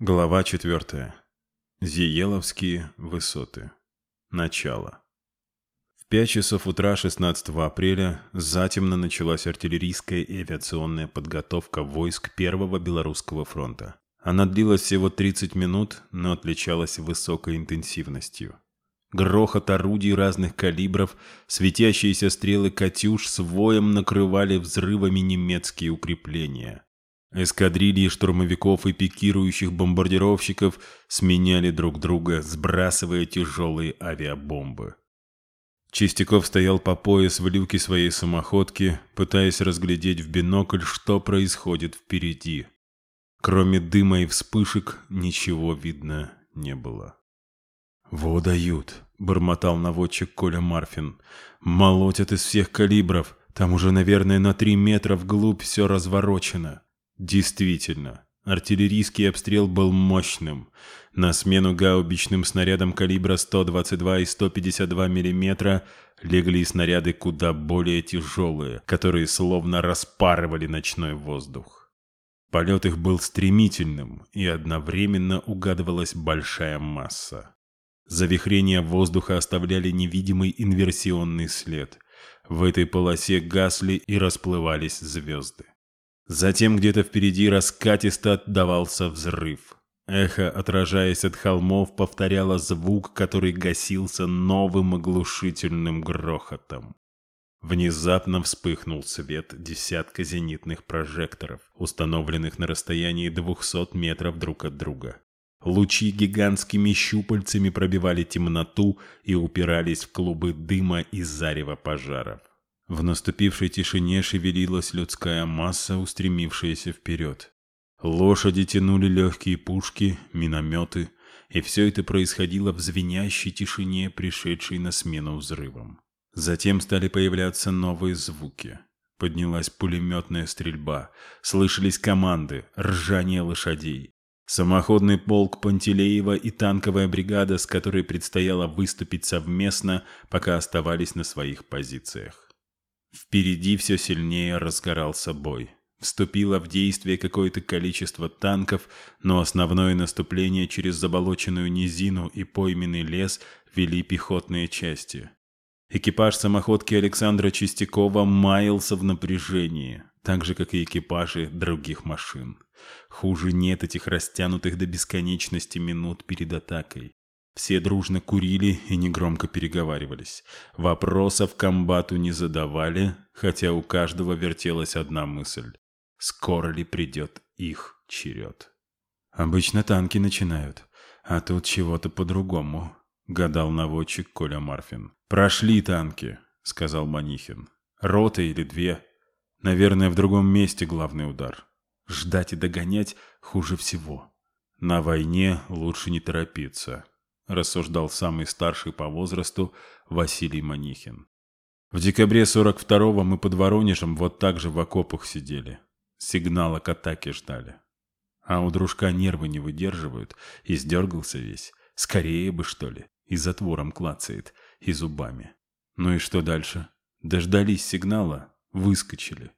Глава 4. Зиеловские высоты. Начало. В 5 часов утра 16 апреля затемно началась артиллерийская и авиационная подготовка войск Первого Белорусского фронта. Она длилась всего 30 минут, но отличалась высокой интенсивностью. Грохот орудий разных калибров, светящиеся стрелы «Катюш» с воем накрывали взрывами немецкие укрепления – Эскадрильи штурмовиков и пикирующих бомбардировщиков сменяли друг друга, сбрасывая тяжелые авиабомбы. Чистяков стоял по пояс в люке своей самоходки, пытаясь разглядеть в бинокль, что происходит впереди. Кроме дыма и вспышек ничего видно не было. Водают, бормотал наводчик Коля Марфин. «Молотят из всех калибров. Там уже, наверное, на три метра вглубь все разворочено». Действительно, артиллерийский обстрел был мощным. На смену гаубичным снарядам калибра 122 и 152 мм легли снаряды куда более тяжелые, которые словно распарывали ночной воздух. Полет их был стремительным, и одновременно угадывалась большая масса. Завихрения воздуха оставляли невидимый инверсионный след. В этой полосе гасли и расплывались звезды. Затем где-то впереди раскатисто отдавался взрыв. Эхо, отражаясь от холмов, повторяло звук, который гасился новым оглушительным грохотом. Внезапно вспыхнул свет десятка зенитных прожекторов, установленных на расстоянии 200 метров друг от друга. Лучи гигантскими щупальцами пробивали темноту и упирались в клубы дыма и зарева пожаров. В наступившей тишине шевелилась людская масса, устремившаяся вперед. Лошади тянули легкие пушки, минометы, и все это происходило в звенящей тишине, пришедшей на смену взрывам. Затем стали появляться новые звуки. Поднялась пулеметная стрельба, слышались команды, ржание лошадей. Самоходный полк Пантелеева и танковая бригада, с которой предстояло выступить совместно, пока оставались на своих позициях. Впереди все сильнее разгорался бой. Вступило в действие какое-то количество танков, но основное наступление через заболоченную низину и пойменный лес вели пехотные части. Экипаж самоходки Александра Чистякова маялся в напряжении, так же, как и экипажи других машин. Хуже нет этих растянутых до бесконечности минут перед атакой. Все дружно курили и негромко переговаривались. Вопросов комбату не задавали, хотя у каждого вертелась одна мысль. Скоро ли придет их черед? «Обычно танки начинают, а тут чего-то по-другому», — гадал наводчик Коля Марфин. «Прошли танки», — сказал Манихин. «Рота или две. Наверное, в другом месте главный удар. Ждать и догонять хуже всего. На войне лучше не торопиться» рассуждал самый старший по возрасту Василий Манихин. В декабре 42-го мы под Воронежем вот так же в окопах сидели. Сигнала к атаке ждали. А у дружка нервы не выдерживают, и сдергался весь. Скорее бы, что ли. И затвором клацает, и зубами. Ну и что дальше? Дождались сигнала, выскочили.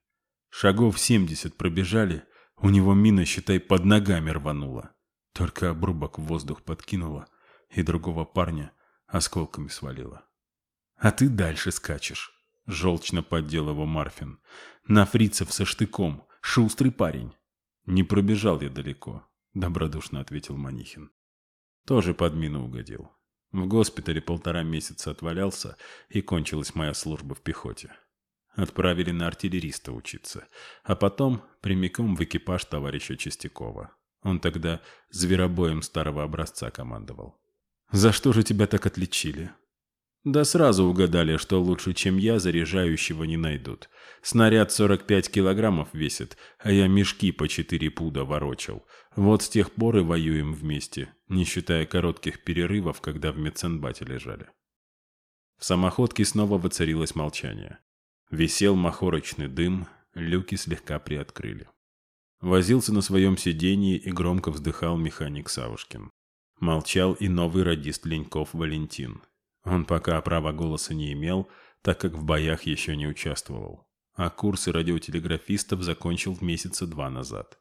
Шагов 70 пробежали, у него мина, считай, под ногами рванула. Только обрубок в воздух подкинула — и другого парня осколками свалило. «А ты дальше скачешь», — желчно поддел его Марфин. «На фрицев со штыком, шустрый парень». «Не пробежал я далеко», — добродушно ответил Манихин. «Тоже под мину угодил. В госпитале полтора месяца отвалялся, и кончилась моя служба в пехоте. Отправили на артиллериста учиться, а потом прямиком в экипаж товарища Чистякова. Он тогда зверобоем старого образца командовал. За что же тебя так отличили? Да сразу угадали, что лучше, чем я, заряжающего не найдут. Снаряд 45 килограммов весит, а я мешки по 4 пуда ворочал. Вот с тех пор и воюем вместе, не считая коротких перерывов, когда в медсанбате лежали. В самоходке снова воцарилось молчание. Висел махорочный дым, люки слегка приоткрыли. Возился на своем сидении и громко вздыхал механик Савушкин. Молчал и новый радист Леньков Валентин. Он пока права голоса не имел, так как в боях еще не участвовал. А курсы радиотелеграфистов закончил в месяца два назад.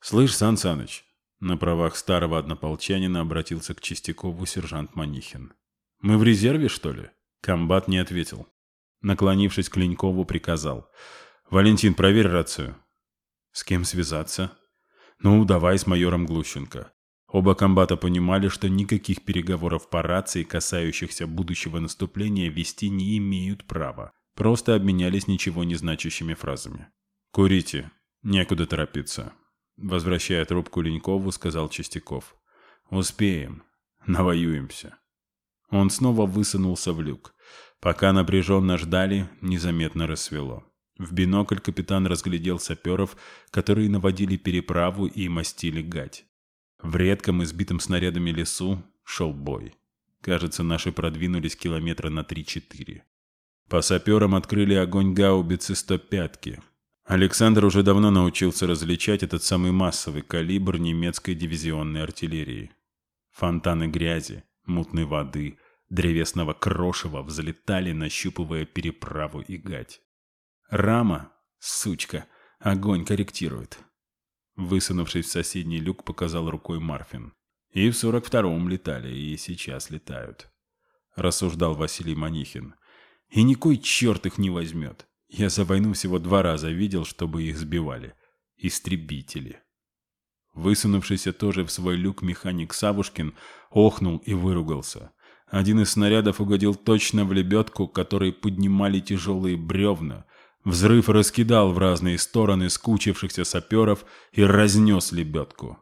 «Слышь, Сан Саныч!» На правах старого однополчанина обратился к Чистякову сержант Манихин. «Мы в резерве, что ли?» Комбат не ответил. Наклонившись к Ленькову, приказал. «Валентин, проверь рацию». «С кем связаться?» «Ну, давай с майором Глущенко. Оба комбата понимали, что никаких переговоров по рации, касающихся будущего наступления, вести не имеют права. Просто обменялись ничего не значащими фразами. «Курите. Некуда торопиться», — возвращая трубку Ленькову, сказал Чистяков. «Успеем. Навоюемся». Он снова высунулся в люк. Пока напряженно ждали, незаметно рассвело. В бинокль капитан разглядел саперов, которые наводили переправу и мастили гать. В редком избитом снарядами лесу шел бой. Кажется, наши продвинулись километра на 3-4. По саперам открыли огонь гаубицы 105-ки. Александр уже давно научился различать этот самый массовый калибр немецкой дивизионной артиллерии. Фонтаны грязи, мутной воды, древесного крошева взлетали, нащупывая переправу и гать. Рама, сучка, огонь корректирует. Высунувшись в соседний люк, показал рукой Марфин. «И в сорок втором летали, и сейчас летают», — рассуждал Василий Манихин. «И никой черт их не возьмет. Я за войну всего два раза видел, чтобы их сбивали. Истребители». Высунувшийся тоже в свой люк механик Савушкин охнул и выругался. Один из снарядов угодил точно в лебедку, которой поднимали тяжелые бревна, Взрыв раскидал в разные стороны скучившихся саперов и разнес лебедку.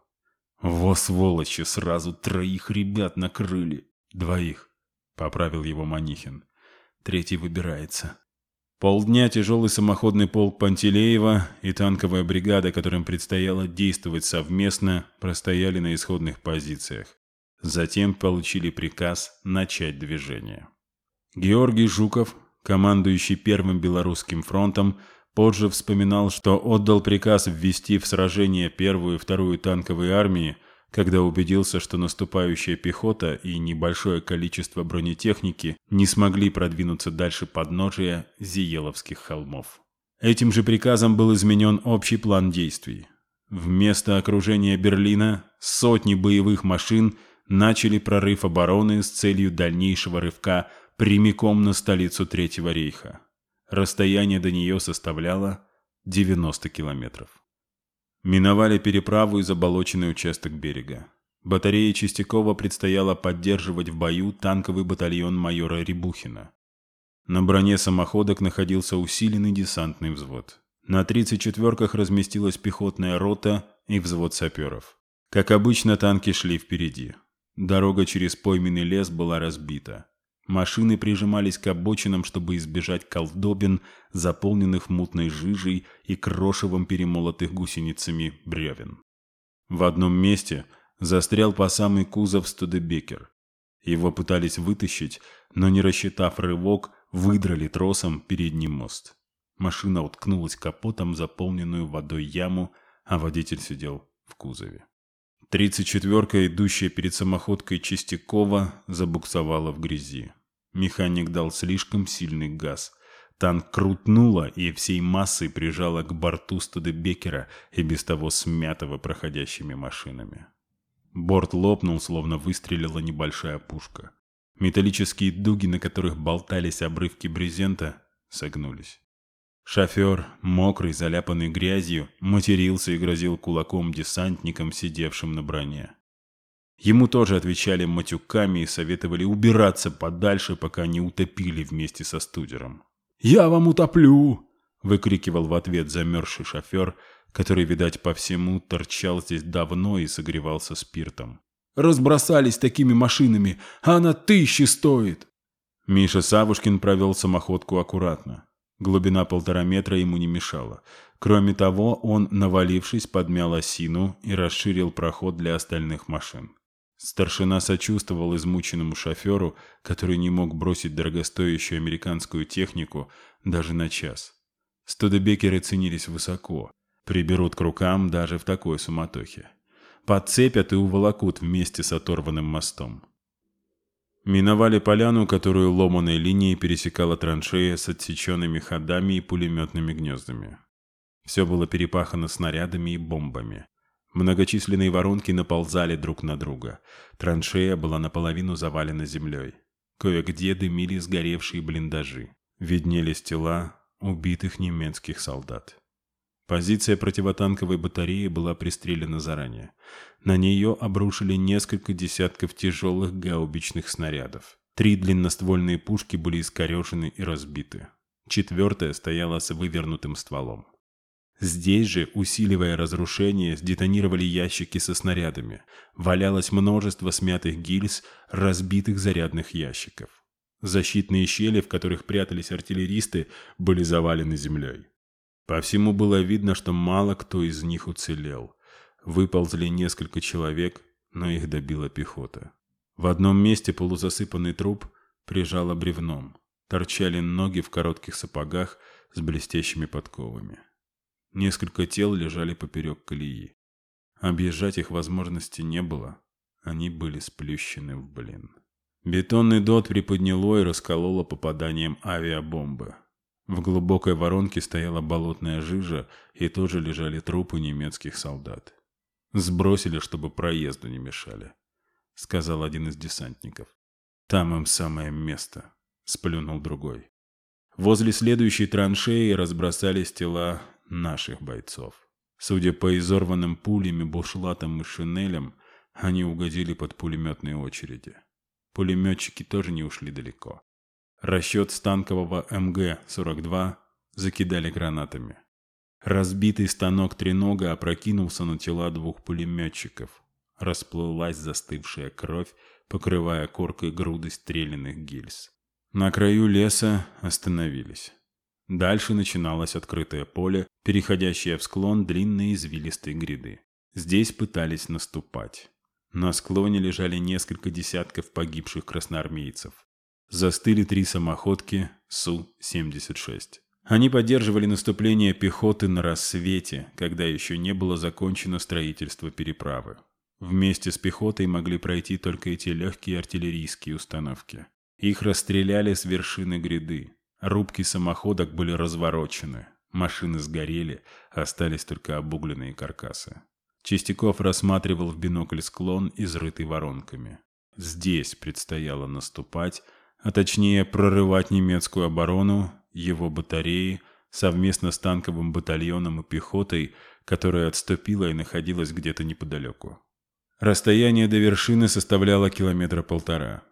«Во сволочи, сразу троих ребят накрыли!» «Двоих», — поправил его Манихин. «Третий выбирается». Полдня тяжелый самоходный полк Пантелеева и танковая бригада, которым предстояло действовать совместно, простояли на исходных позициях. Затем получили приказ начать движение. Георгий Жуков, командующий Первым Белорусским фронтом, позже вспоминал, что отдал приказ ввести в сражение первую и вторую танковые армии, когда убедился, что наступающая пехота и небольшое количество бронетехники не смогли продвинуться дальше подножия Зиеловских холмов. Этим же приказом был изменен общий план действий. Вместо окружения Берлина сотни боевых машин начали прорыв обороны с целью дальнейшего рывка – прямиком на столицу Третьего рейха. Расстояние до нее составляло 90 километров. Миновали переправу и заболоченный участок берега. Батарее Чистякова предстояло поддерживать в бою танковый батальон майора Рябухина. На броне самоходок находился усиленный десантный взвод. На 34-ках разместилась пехотная рота и взвод саперов. Как обычно, танки шли впереди. Дорога через пойменный лес была разбита. Машины прижимались к обочинам, чтобы избежать колдобин, заполненных мутной жижей и крошевом перемолотых гусеницами бревен. В одном месте застрял по самый кузов Студебекер. Его пытались вытащить, но не рассчитав рывок, выдрали тросом передний мост. Машина уткнулась капотом заполненную водой яму, а водитель сидел в кузове. Тридцать четверка, идущая перед самоходкой Чистякова, забуксовала в грязи. Механик дал слишком сильный газ. Танк крутнуло и всей массой прижало к борту студебекера и без того смятого проходящими машинами. Борт лопнул, словно выстрелила небольшая пушка. Металлические дуги, на которых болтались обрывки брезента, согнулись. Шофер, мокрый, заляпанный грязью, матерился и грозил кулаком десантникам, сидевшим на броне. Ему тоже отвечали матюками и советовали убираться подальше, пока не утопили вместе со студером. «Я вам утоплю!» – выкрикивал в ответ замерзший шофер, который, видать, по всему торчал здесь давно и согревался спиртом. «Разбросались такими машинами, а она тысячи стоит!» Миша Савушкин провел самоходку аккуратно. Глубина полтора метра ему не мешала. Кроме того, он, навалившись, подмял осину и расширил проход для остальных машин. Старшина сочувствовал измученному шоферу, который не мог бросить дорогостоящую американскую технику даже на час. Студебекеры ценились высоко, приберут к рукам даже в такой суматохе. Подцепят и уволокут вместе с оторванным мостом. Миновали поляну, которую ломаной линией пересекала траншея с отсеченными ходами и пулеметными гнездами. Все было перепахано снарядами и бомбами. Многочисленные воронки наползали друг на друга. Траншея была наполовину завалена землей. Кое-где дымили сгоревшие блиндажи. Виднелись тела убитых немецких солдат. Позиция противотанковой батареи была пристрелена заранее. На нее обрушили несколько десятков тяжелых гаубичных снарядов. Три длинноствольные пушки были искорежены и разбиты. Четвертая стояла с вывернутым стволом. Здесь же, усиливая разрушение, сдетонировали ящики со снарядами. Валялось множество смятых гильз, разбитых зарядных ящиков. Защитные щели, в которых прятались артиллеристы, были завалены землей. По всему было видно, что мало кто из них уцелел. Выползли несколько человек, но их добила пехота. В одном месте полузасыпанный труп прижало бревном. Торчали ноги в коротких сапогах с блестящими подковами. Несколько тел лежали поперек колеи. Объезжать их возможности не было. Они были сплющены в блин. Бетонный дот приподняло и раскололо попаданием авиабомбы. В глубокой воронке стояла болотная жижа, и тоже лежали трупы немецких солдат. Сбросили, чтобы проезду не мешали, — сказал один из десантников. Там им самое место, — сплюнул другой. Возле следующей траншеи разбросались тела наших бойцов. Судя по изорванным пулями, бушлатам и шинелям, они угодили под пулеметные очереди. Пулеметчики тоже не ушли далеко. Расчет танкового МГ-42 закидали гранатами. Разбитый станок тренога опрокинулся на тела двух пулеметчиков. Расплылась застывшая кровь, покрывая коркой груды стрелянных гильз. На краю леса остановились. Дальше начиналось открытое поле, переходящее в склон длинной извилистой гряды. Здесь пытались наступать. На склоне лежали несколько десятков погибших красноармейцев. Застыли три самоходки Су-76. Они поддерживали наступление пехоты на рассвете, когда еще не было закончено строительство переправы. Вместе с пехотой могли пройти только эти легкие артиллерийские установки. Их расстреляли с вершины гряды. Рубки самоходок были разворочены, машины сгорели, остались только обугленные каркасы. Чистяков рассматривал в бинокль склон, изрытый воронками. Здесь предстояло наступать, а точнее прорывать немецкую оборону, его батареи, совместно с танковым батальоном и пехотой, которая отступила и находилась где-то неподалеку. Расстояние до вершины составляло километра полтора.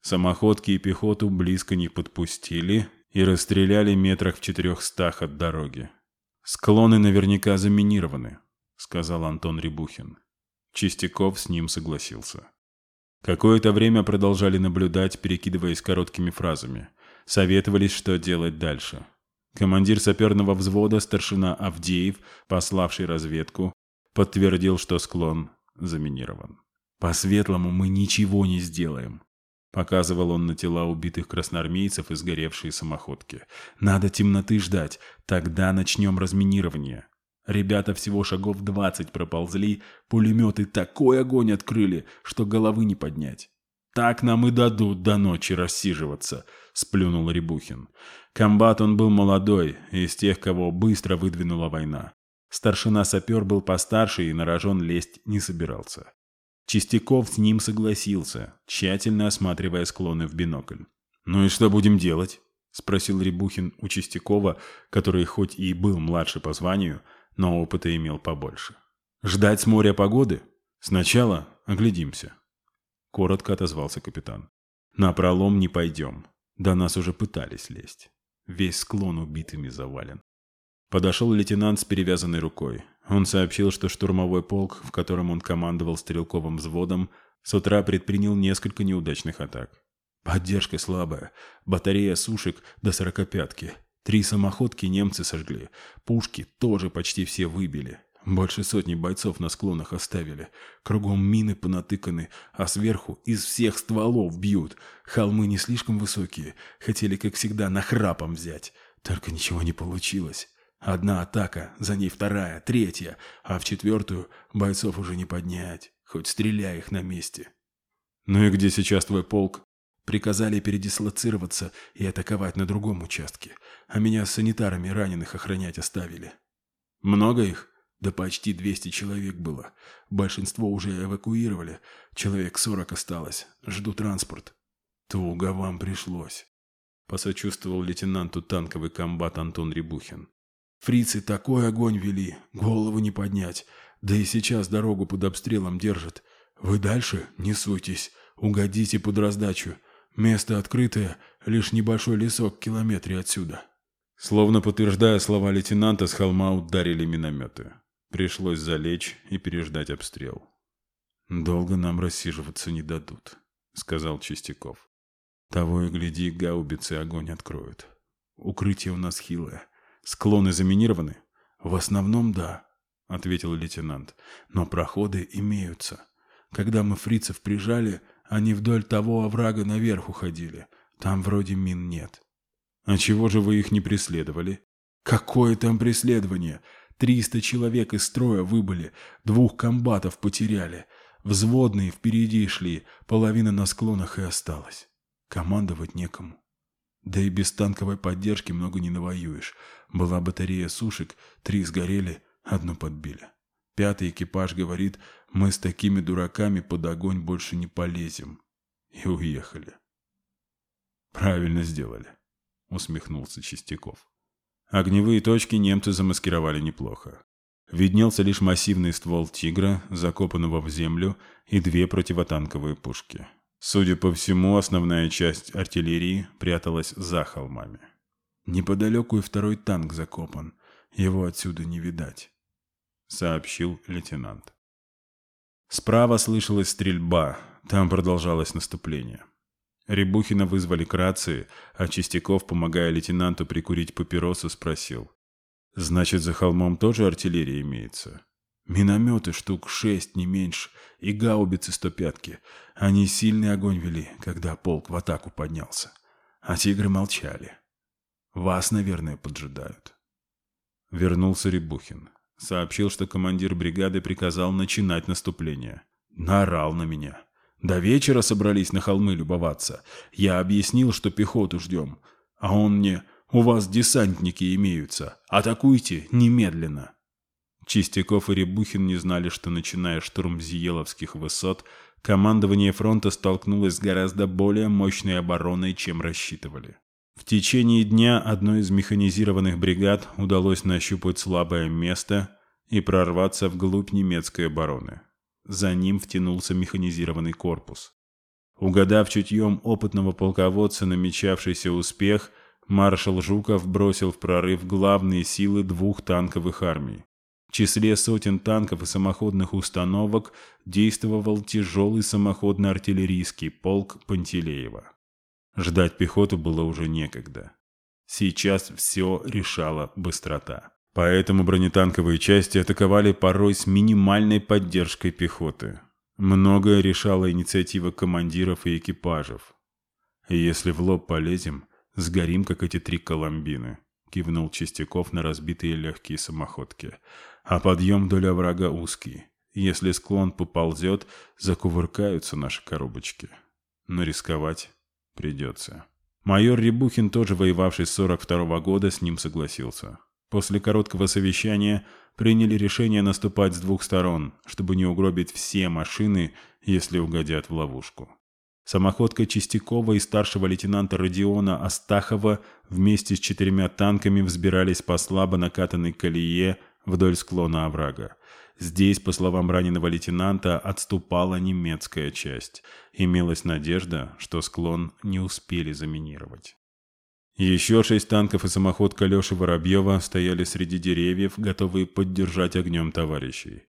Самоходки и пехоту близко не подпустили, и расстреляли метрах в четырехстах от дороги. «Склоны наверняка заминированы», — сказал Антон Рябухин. Чистяков с ним согласился. Какое-то время продолжали наблюдать, перекидываясь короткими фразами. Советовались, что делать дальше. Командир саперного взвода, старшина Авдеев, пославший разведку, подтвердил, что склон заминирован. «По-светлому мы ничего не сделаем», Показывал он на тела убитых красноармейцев из горевшей самоходки. «Надо темноты ждать, тогда начнем разминирование». Ребята всего шагов двадцать проползли, пулеметы такой огонь открыли, что головы не поднять. «Так нам и дадут до ночи рассиживаться», — сплюнул Рябухин. Комбат он был молодой, из тех, кого быстро выдвинула война. Старшина-сапер был постарше и на рожон лезть не собирался. Чистяков с ним согласился, тщательно осматривая склоны в бинокль. «Ну и что будем делать?» – спросил Рябухин у Чистякова, который хоть и был младше по званию, но опыта имел побольше. «Ждать с моря погоды? Сначала оглядимся», – коротко отозвался капитан. «На пролом не пойдем. До нас уже пытались лезть. Весь склон убитыми завален». Подошел лейтенант с перевязанной рукой. Он сообщил, что штурмовой полк, в котором он командовал стрелковым взводом, с утра предпринял несколько неудачных атак. Поддержка слабая, батарея сушек до сорокопятки. Три самоходки немцы сожгли, пушки тоже почти все выбили. Больше сотни бойцов на склонах оставили. Кругом мины понатыканы, а сверху из всех стволов бьют. Холмы не слишком высокие, хотели, как всегда, нахрапом взять. Только ничего не получилось. Одна атака, за ней вторая, третья, а в четвертую бойцов уже не поднять, хоть стреляй их на месте. Ну и где сейчас твой полк? Приказали передислоцироваться и атаковать на другом участке, а меня с санитарами раненых охранять оставили. Много их? Да почти 200 человек было. Большинство уже эвакуировали, человек 40 осталось, жду транспорт. Туго вам пришлось. Посочувствовал лейтенанту танковый комбат Антон Рябухин. Фрицы такой огонь вели, голову не поднять. Да и сейчас дорогу под обстрелом держат. Вы дальше не суйтесь, угодите под раздачу. Место открытое, лишь небольшой лесок в километре отсюда». Словно подтверждая слова лейтенанта, с холма ударили минометы. Пришлось залечь и переждать обстрел. «Долго нам рассиживаться не дадут», — сказал Чистяков. «Того и гляди, гаубицы огонь откроют. Укрытие у нас хилое. Склоны заминированы? В основном да, ответил лейтенант. Но проходы имеются. Когда мы фрицев прижали, они вдоль того оврага наверх уходили. Там вроде мин нет. А чего же вы их не преследовали? Какое там преследование? Триста человек из строя выбыли, двух комбатов потеряли. Взводные впереди шли, половина на склонах и осталась. Командовать некому да и без танковой поддержки много не навоюешь. Была батарея сушек, три сгорели, одну подбили. Пятый экипаж говорит, мы с такими дураками под огонь больше не полезем. И уехали. Правильно сделали, усмехнулся Чистяков. Огневые точки немцы замаскировали неплохо. Виднелся лишь массивный ствол «Тигра», закопанного в землю, и две противотанковые пушки. Судя по всему, основная часть артиллерии пряталась за холмами. Неподалеку и второй танк закопан. Его отсюда не видать», — сообщил лейтенант. Справа слышалась стрельба, там продолжалось наступление. Рябухина вызвали к рации, а Чистяков, помогая лейтенанту прикурить папиросу, спросил. «Значит, за холмом тоже артиллерия имеется?» Минометы штук шесть, не меньше, и гаубицы сто пятки. Они сильный огонь вели, когда полк в атаку поднялся. А тигры молчали. Вас, наверное, поджидают. Вернулся Рябухин. Сообщил, что командир бригады приказал начинать наступление. Наорал на меня. До вечера собрались на холмы любоваться. Я объяснил, что пехоту ждем. А он мне «У вас десантники имеются. Атакуйте немедленно». Чистяков и Рябухин не знали, что, начиная штурм Зиеловских высот, командование фронта столкнулось с гораздо более мощной обороной, чем рассчитывали. В течение дня одной из механизированных бригад удалось нащупать слабое место и прорваться вглубь немецкой обороны. За ним втянулся механизированный корпус. Угадав чутьем опытного полководца намечавшийся успех, маршал Жуков бросил в прорыв главные силы двух танковых армий числе сотен танков и самоходных установок действовал тяжелый самоходно-артиллерийский полк Пантелеева. Ждать пехоту было уже некогда. Сейчас все решала быстрота. Поэтому бронетанковые части атаковали порой с минимальной поддержкой пехоты. Многое решала инициатива командиров и экипажев. «Если в лоб полезем, сгорим, как эти три коломбины», — кивнул Чистяков на разбитые легкие самоходки а подъем доля врага узкий. Если склон поползет, закувыркаются наши коробочки. Но рисковать придется. Майор Рябухин, тоже воевавший с 42 года, с ним согласился. После короткого совещания приняли решение наступать с двух сторон, чтобы не угробить все машины, если угодят в ловушку. Самоходка Чистякова и старшего лейтенанта Родиона Астахова вместе с четырьмя танками взбирались по слабо накатанной колее вдоль склона оврага. Здесь, по словам раненого лейтенанта, отступала немецкая часть. Имелась надежда, что склон не успели заминировать. Еще шесть танков и самоходка Леши Воробьева стояли среди деревьев, готовые поддержать огнем товарищей.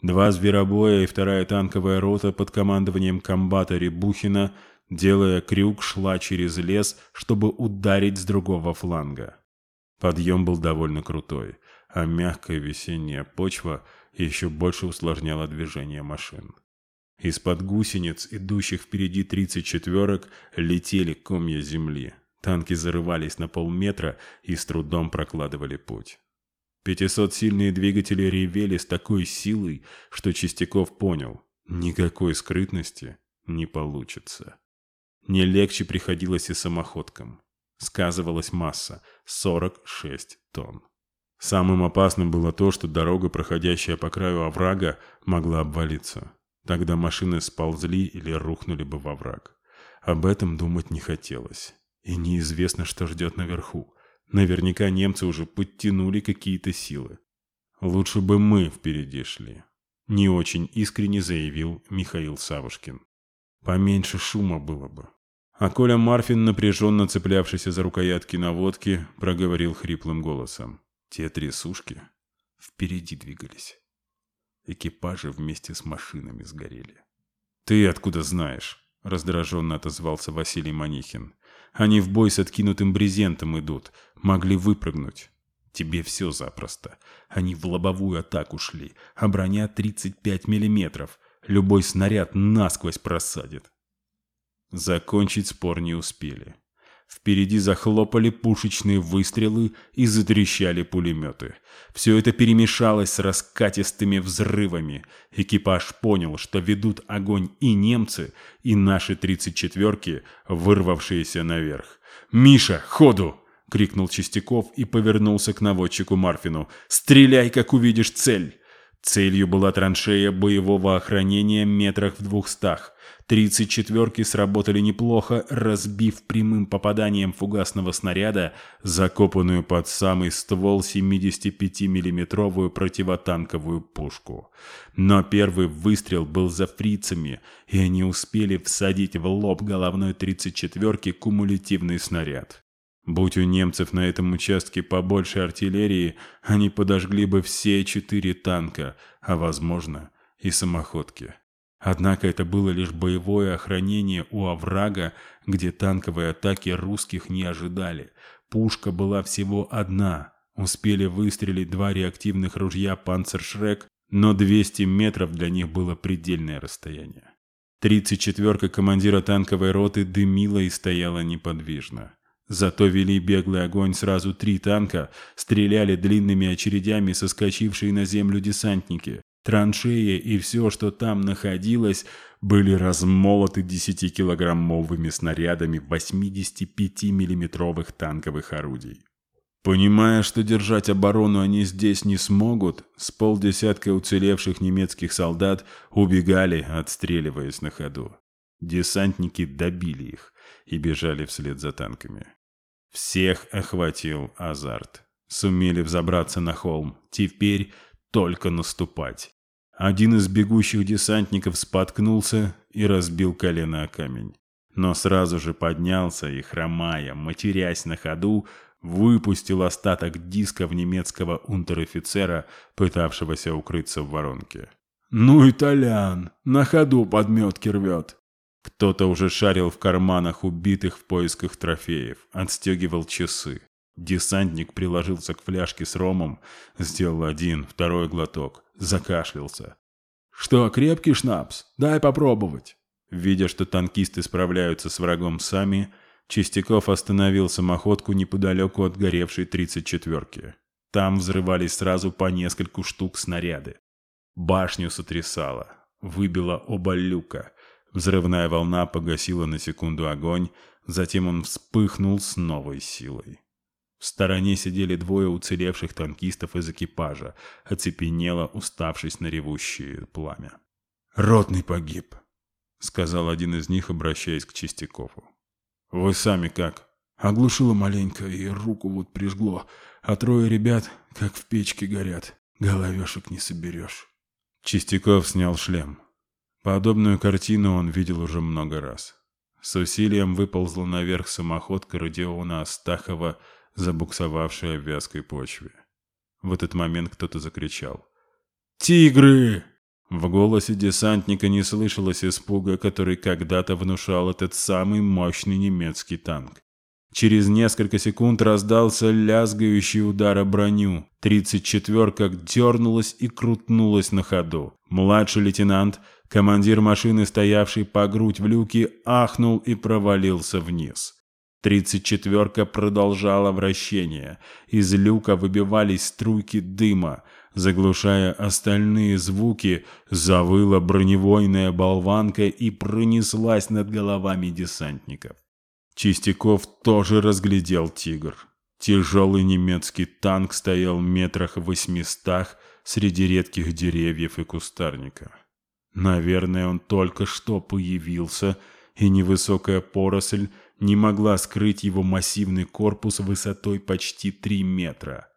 Два зверобоя и вторая танковая рота под командованием комбата Рябухина, делая крюк, шла через лес, чтобы ударить с другого фланга. Подъем был довольно крутой, а мягкая весенняя почва еще больше усложняла движение машин. Из-под гусениц, идущих впереди 34-ок, летели комья земли. Танки зарывались на полметра и с трудом прокладывали путь. 500-сильные двигатели ревели с такой силой, что Чистяков понял – никакой скрытности не получится. Не легче приходилось и самоходкам – Сказывалась масса – 46 тонн. Самым опасным было то, что дорога, проходящая по краю оврага, могла обвалиться. Тогда машины сползли или рухнули бы в овраг. Об этом думать не хотелось. И неизвестно, что ждет наверху. Наверняка немцы уже подтянули какие-то силы. Лучше бы мы впереди шли. Не очень искренне заявил Михаил Савушкин. Поменьше шума было бы. А Коля Марфин, напряженно цеплявшийся за рукоятки наводки проговорил хриплым голосом. Те три сушки впереди двигались. Экипажи вместе с машинами сгорели. «Ты откуда знаешь?» – раздраженно отозвался Василий Манихин. «Они в бой с откинутым брезентом идут. Могли выпрыгнуть». Тебе все запросто. Они в лобовую атаку шли, а броня 35 миллиметров. Любой снаряд насквозь просадит. Закончить спор не успели. Впереди захлопали пушечные выстрелы и затрещали пулеметы. Все это перемешалось с раскатистыми взрывами. Экипаж понял, что ведут огонь и немцы, и наши тридцать четверки, вырвавшиеся наверх. «Миша, ходу!» — крикнул Чистяков и повернулся к наводчику Марфину. «Стреляй, как увидишь цель!» Целью была траншея боевого охранения метрах в двухстах. Тридцать четверки сработали неплохо, разбив прямым попаданием фугасного снаряда закопанную под самый ствол 75-миллиметровую противотанковую пушку. Но первый выстрел был за фрицами, и они успели всадить в лоб головной тридцать четверки кумулятивный снаряд. Будь у немцев на этом участке побольше артиллерии, они подожгли бы все четыре танка, а, возможно, и самоходки. Однако это было лишь боевое охранение у оврага, где танковые атаки русских не ожидали. Пушка была всего одна. Успели выстрелить два реактивных ружья «Панцершрек», но 200 метров для них было предельное расстояние. Тридцать четверка командира танковой роты дымила и стояла неподвижно. Зато вели беглый огонь сразу три танка, стреляли длинными очередями со соскочившие на землю десантники. Траншеи и все, что там находилось, были размолоты 10-килограммовыми снарядами 85 миллиметровых танковых орудий. Понимая, что держать оборону они здесь не смогут, с полдесятка уцелевших немецких солдат убегали, отстреливаясь на ходу. Десантники добили их и бежали вслед за танками. Всех охватил азарт. Сумели взобраться на холм. Теперь только наступать. Один из бегущих десантников споткнулся и разбил колено о камень. Но сразу же поднялся и, хромая, матерясь на ходу, выпустил остаток диска в немецкого унтер-офицера, пытавшегося укрыться в воронке. «Ну, итальян! На ходу подметки рвет!» Кто-то уже шарил в карманах убитых в поисках трофеев, отстегивал часы. Десантник приложился к фляжке с ромом, сделал один, второй глоток, закашлялся. «Что, крепкий шнапс? Дай попробовать!» Видя, что танкисты справляются с врагом сами, Чистяков остановил самоходку неподалеку от горевшей тридцать четверки. Там взрывались сразу по нескольку штук снаряды. Башню сотрясало, выбило оба люка. Взрывная волна погасила на секунду огонь, затем он вспыхнул с новой силой. В стороне сидели двое уцелевших танкистов из экипажа, оцепенело, уставшись на ревущее пламя. «Ротный погиб», — сказал один из них, обращаясь к Чистякову. «Вы сами как?» Оглушило маленько, и руку вот прижгло, а трое ребят, как в печке, горят. Головешек не соберешь. Чистяков снял шлем. Подобную картину он видел уже много раз. С усилием выползла наверх самоходка Родиона Астахова, забуксовавшая в вязкой почве. В этот момент кто-то закричал. «Тигры!» В голосе десантника не слышалось испуга, который когда-то внушал этот самый мощный немецкий танк. Через несколько секунд раздался лязгающий удар о броню. Тридцать четверка дернулась и крутнулась на ходу. Младший лейтенант – Командир машины, стоявший по грудь в люке, ахнул и провалился вниз. Тридцать четверка продолжала вращение. Из люка выбивались струйки дыма. Заглушая остальные звуки, завыла броневойная болванка и пронеслась над головами десантников. Чистяков тоже разглядел «Тигр». Тяжелый немецкий танк стоял в метрах восьмистах среди редких деревьев и кустарника. Наверное, он только что появился, и невысокая поросль не могла скрыть его массивный корпус высотой почти 3 метра.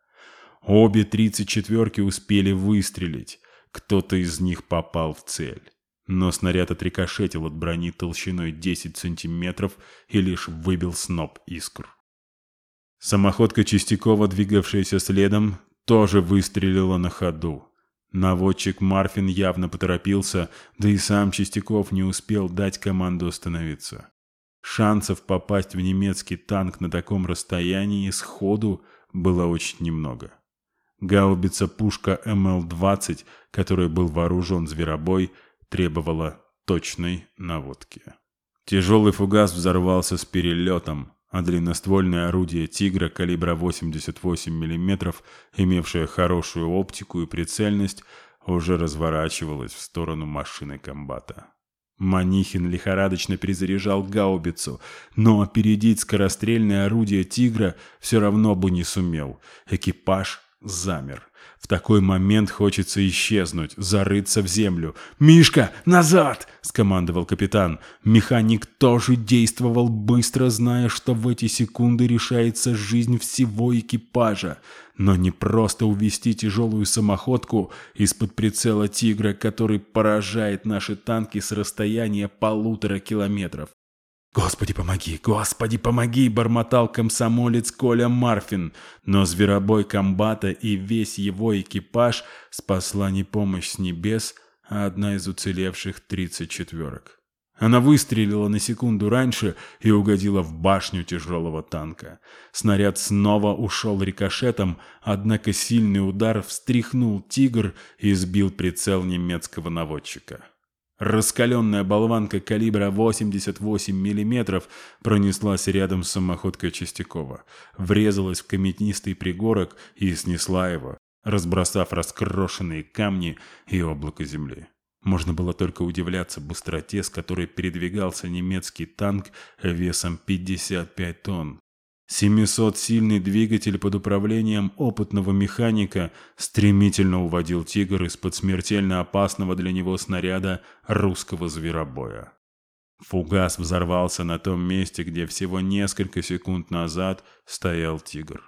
Обе тридцать четверки успели выстрелить, кто-то из них попал в цель. Но снаряд отрикошетил от брони толщиной 10 сантиметров и лишь выбил сноп искр. Самоходка Чистякова, двигавшаяся следом, тоже выстрелила на ходу. Наводчик Марфин явно поторопился, да и сам Чистяков не успел дать команду остановиться. Шансов попасть в немецкий танк на таком расстоянии сходу было очень немного. Гаубица-пушка МЛ-20, которой был вооружен зверобой, требовала точной наводки. Тяжелый фугас взорвался с перелетом, Адреноствольное орудие «Тигра» калибра 88 мм, имевшее хорошую оптику и прицельность, уже разворачивалось в сторону машины комбата. Манихин лихорадочно перезаряжал гаубицу, но опередить скорострельное орудие «Тигра» все равно бы не сумел. Экипаж Замер. В такой момент хочется исчезнуть, зарыться в землю. «Мишка, назад!» – скомандовал капитан. Механик тоже действовал быстро, зная, что в эти секунды решается жизнь всего экипажа. Но не просто увести тяжелую самоходку из-под прицела «Тигра», который поражает наши танки с расстояния полутора километров. Господи, помоги! Господи, помоги!» – бормотал комсомолец Коля Марфин, но зверобой комбата и весь его экипаж спасла не помощь с небес, а одна из уцелевших тридцать четверок. Она выстрелила на секунду раньше и угодила в башню тяжелого танка. Снаряд снова ушел рикошетом, однако сильный удар встряхнул «Тигр» и сбил прицел немецкого наводчика. Раскаленная болванка калибра 88 мм пронеслась рядом с самоходкой Чистякова, врезалась в каметнистый пригорок и снесла его, разбросав раскрошенные камни и облако земли. Можно было только удивляться быстроте, с которой передвигался немецкий танк весом 55 тонн. 700 сильный двигатель под управлением опытного механика стремительно уводил «Тигр» из-под смертельно опасного для него снаряда русского зверобоя. Фугас взорвался на том месте, где всего несколько секунд назад стоял «Тигр».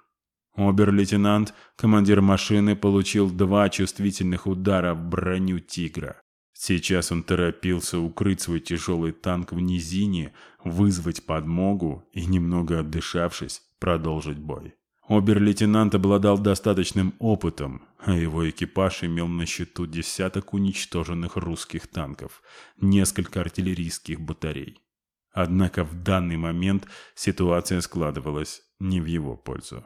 Обер-лейтенант, командир машины, получил два чувствительных удара в броню «Тигра». Сейчас он торопился укрыть свой тяжелый танк в низине, вызвать подмогу и, немного отдышавшись, продолжить бой. Обер-лейтенант обладал достаточным опытом, а его экипаж имел на счету десяток уничтоженных русских танков, несколько артиллерийских батарей. Однако в данный момент ситуация складывалась не в его пользу.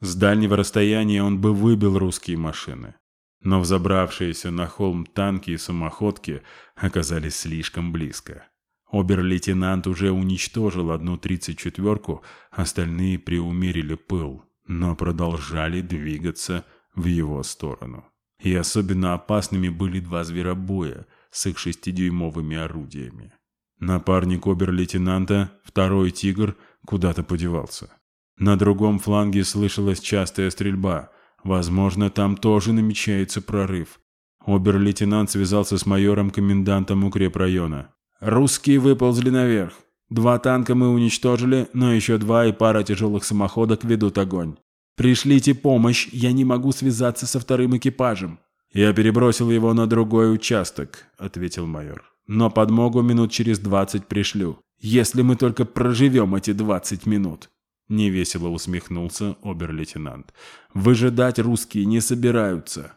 С дальнего расстояния он бы выбил русские машины, но взобравшиеся на холм танки и самоходки оказались слишком близко. Обер-лейтенант уже уничтожил одну тридцать четверку, остальные приумерили пыл, но продолжали двигаться в его сторону. И особенно опасными были два зверобоя с их шестидюймовыми орудиями. Напарник обер-лейтенанта, второй «Тигр», куда-то подевался. На другом фланге слышалась частая стрельба – Возможно, там тоже намечается прорыв. Обер-лейтенант связался с майором-комендантом укрепрайона. «Русские выползли наверх. Два танка мы уничтожили, но еще два и пара тяжелых самоходок ведут огонь. Пришлите помощь, я не могу связаться со вторым экипажем». «Я перебросил его на другой участок», — ответил майор. «Но подмогу минут через двадцать пришлю, если мы только проживем эти двадцать минут» невесело усмехнулся обер-лейтенант. Выжидать русские не собираются.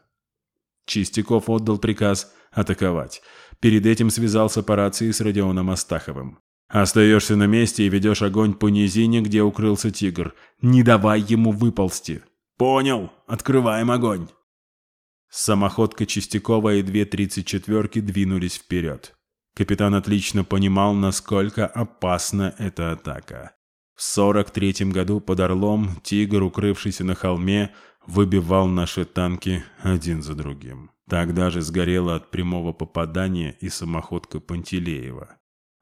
Чистяков отдал приказ атаковать. Перед этим связался по рации с Родионом Астаховым. «Остаешься на месте и ведешь огонь по низине, где укрылся тигр. Не давай ему выползти!» «Понял! Открываем огонь!» Самоходка Чистякова и две тридцать четверки двинулись вперед. Капитан отлично понимал, насколько опасна эта атака. Сорок третьем году под Орлом «Тигр», укрывшийся на холме, выбивал наши танки один за другим. Тогда же сгорела от прямого попадания и самоходка Пантелеева.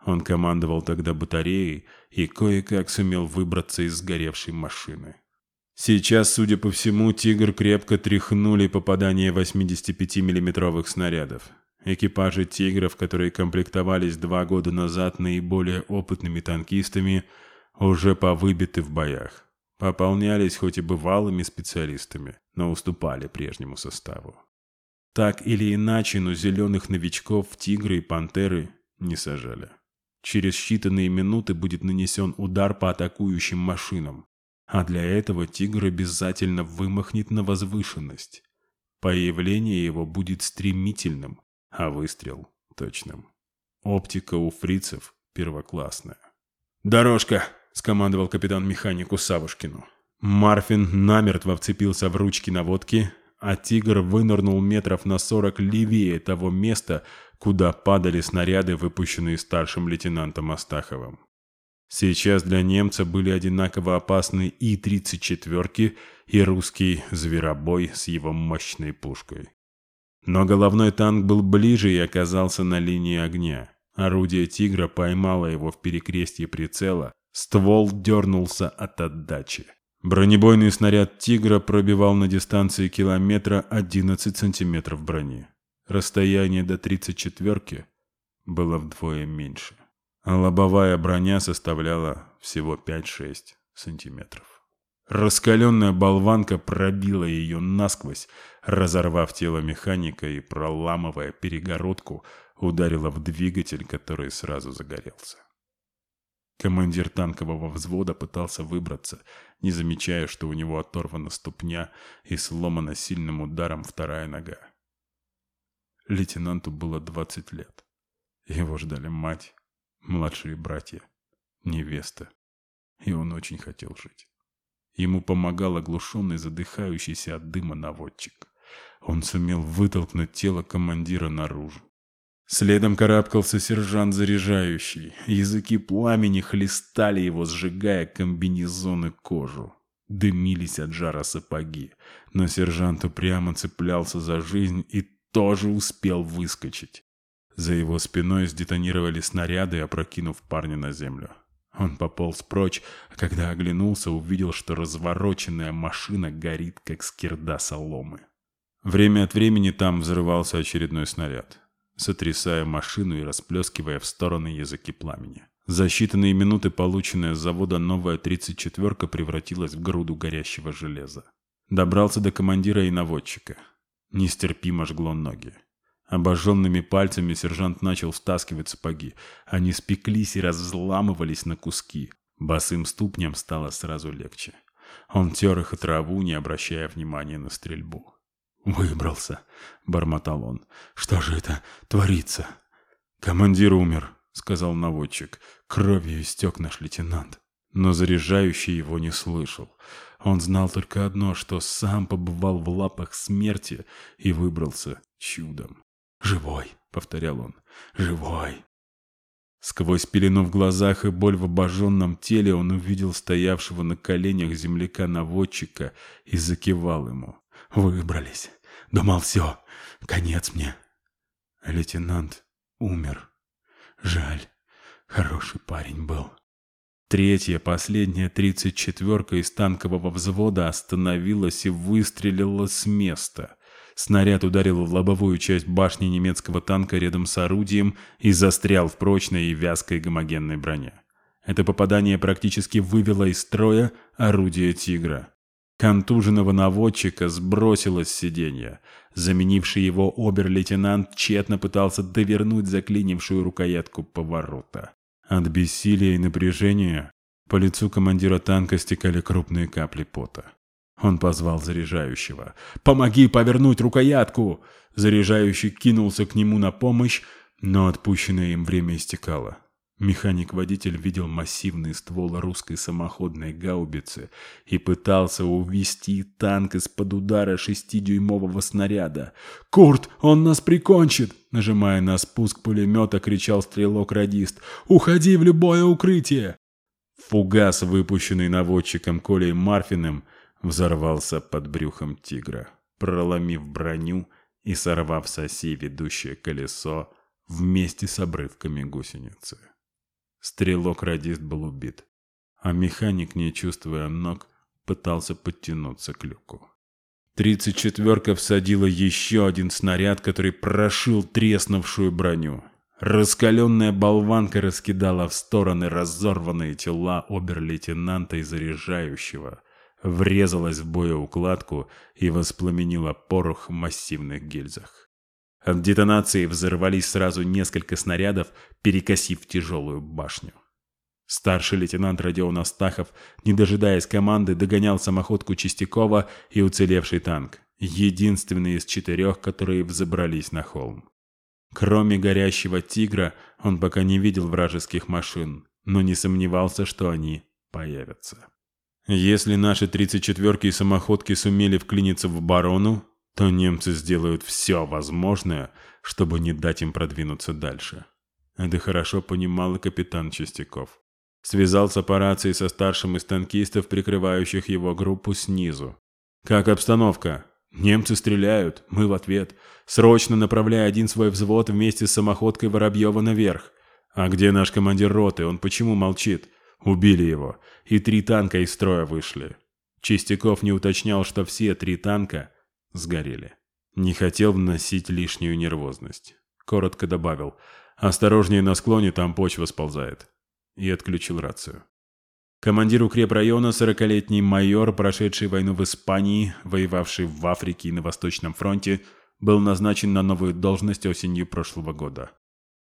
Он командовал тогда батареей и кое-как сумел выбраться из сгоревшей машины. Сейчас, судя по всему, «Тигр» крепко тряхнули попадание 85 миллиметровых снарядов. Экипажи «Тигров», которые комплектовались два года назад наиболее опытными танкистами – уже повыбиты в боях. Пополнялись хоть и бывалыми специалистами, но уступали прежнему составу. Так или иначе, но зеленых новичков тигры и пантеры не сажали. Через считанные минуты будет нанесен удар по атакующим машинам, а для этого тигр обязательно вымахнет на возвышенность. Появление его будет стремительным, а выстрел – точным. Оптика у фрицев первоклассная. «Дорожка!» — скомандовал капитан механику Савушкину. Марфин намертво вцепился в ручки наводки, а «Тигр» вынырнул метров на сорок левее того места, куда падали снаряды, выпущенные старшим лейтенантом Астаховым. Сейчас для немца были одинаково опасны и 34-ки, и русский «Зверобой» с его мощной пушкой. Но головной танк был ближе и оказался на линии огня. Орудие «Тигра» поймало его в перекрестье прицела, Ствол дернулся от отдачи. Бронебойный снаряд «Тигра» пробивал на дистанции километра 11 сантиметров брони. Расстояние до 34-ки было вдвое меньше. А лобовая броня составляла всего 5-6 сантиметров. Раскаленная болванка пробила ее насквозь, разорвав тело механика и, проламывая перегородку, ударила в двигатель, который сразу загорелся. Командир танкового взвода пытался выбраться, не замечая, что у него оторвана ступня и сломана сильным ударом вторая нога. Лейтенанту было 20 лет. Его ждали мать, младшие братья, невеста. И он очень хотел жить. Ему помогал оглушенный, задыхающийся от дыма наводчик. Он сумел вытолкнуть тело командира наружу. Следом карабкался сержант заряжающий. Языки пламени хлестали его, сжигая комбинезон и кожу. Дымились от жара сапоги. Но сержант упрямо цеплялся за жизнь и тоже успел выскочить. За его спиной сдетонировали снаряды, опрокинув парня на землю. Он пополз прочь, а когда оглянулся, увидел, что развороченная машина горит, как скирда соломы. Время от времени там взрывался очередной снаряд сотрясая машину и расплескивая в стороны языки пламени. За считанные минуты полученная с завода новая 34-ка превратилась в груду горящего железа. Добрался до командира и наводчика. Нестерпимо жгло ноги. Обожженными пальцами сержант начал стаскивать сапоги. Они спеклись и разламывались на куски. Босым ступням стало сразу легче. Он тер их о траву, не обращая внимания на стрельбу. Выбрался. Бормотал он. Что же это творится? Командир умер, сказал наводчик. Кровью истек наш лейтенант. Но заряжающий его не слышал. Он знал только одно, что сам побывал в лапах смерти и выбрался чудом. «Живой!» — повторял он. «Живой!» Сквозь пелену в глазах и боль в обожженном теле он увидел стоявшего на коленях земляка-наводчика и закивал ему. Выбрались. Думал, все, конец мне. Лейтенант умер. Жаль, хороший парень был. Третья, последняя тридцать четверка из танкового взвода остановилась и выстрелила с места. Снаряд ударил в лобовую часть башни немецкого танка рядом с орудием и застрял в прочной и вязкой гомогенной броне. Это попадание практически вывело из строя орудие «Тигра». Контуженного наводчика сбросило с сиденья. Заменивший его обер-лейтенант тщетно пытался довернуть заклинившую рукоятку поворота. От бессилия и напряжения по лицу командира танка стекали крупные капли пота. Он позвал заряжающего. «Помоги повернуть рукоятку!» Заряжающий кинулся к нему на помощь, но отпущенное им время истекало. Механик-водитель видел массивный ствол русской самоходной гаубицы и пытался увести танк из-под удара шестидюймового снаряда. «Курт, он нас прикончит!» Нажимая на спуск пулемета, кричал стрелок-радист. «Уходи в любое укрытие!» Фугас, выпущенный наводчиком Колей Марфиным, взорвался под брюхом тигра, проломив броню и сорвав с оси ведущее колесо вместе с обрывками гусеницы. Стрелок радист был убит, а механик, не чувствуя ног, пытался подтянуться к люку. Тридцать четверка всадила еще один снаряд, который прошил треснувшую броню. Раскаленная болванка раскидала в стороны разорванные тела обер-лейтенанта и заряжающего, врезалась в боеукладку и воспламенила порох в массивных гильзах. От детонации взорвались сразу несколько снарядов, перекосив тяжелую башню. Старший лейтенант Родион Астахов, не дожидаясь команды, догонял самоходку Чистякова и уцелевший танк, единственный из четырех, которые взобрались на холм. Кроме горящего «Тигра», он пока не видел вражеских машин, но не сомневался, что они появятся. Если наши 34-ки и самоходки сумели вклиниться в барону, то немцы сделают все возможное, чтобы не дать им продвинуться дальше. Это хорошо понимал и капитан Чистяков. Связался по рации со старшим из танкистов, прикрывающих его группу снизу. «Как обстановка?» «Немцы стреляют. Мы в ответ. Срочно направляй один свой взвод вместе с самоходкой Воробьева наверх. А где наш командир роты? Он почему молчит?» «Убили его. И три танка из строя вышли». Чистяков не уточнял, что все три танка сгорели. Не хотел вносить лишнюю нервозность. Коротко добавил «Осторожнее на склоне, там почва сползает». И отключил рацию. Командир укрепрайона, 40-летний майор, прошедший войну в Испании, воевавший в Африке и на Восточном фронте, был назначен на новую должность осенью прошлого года.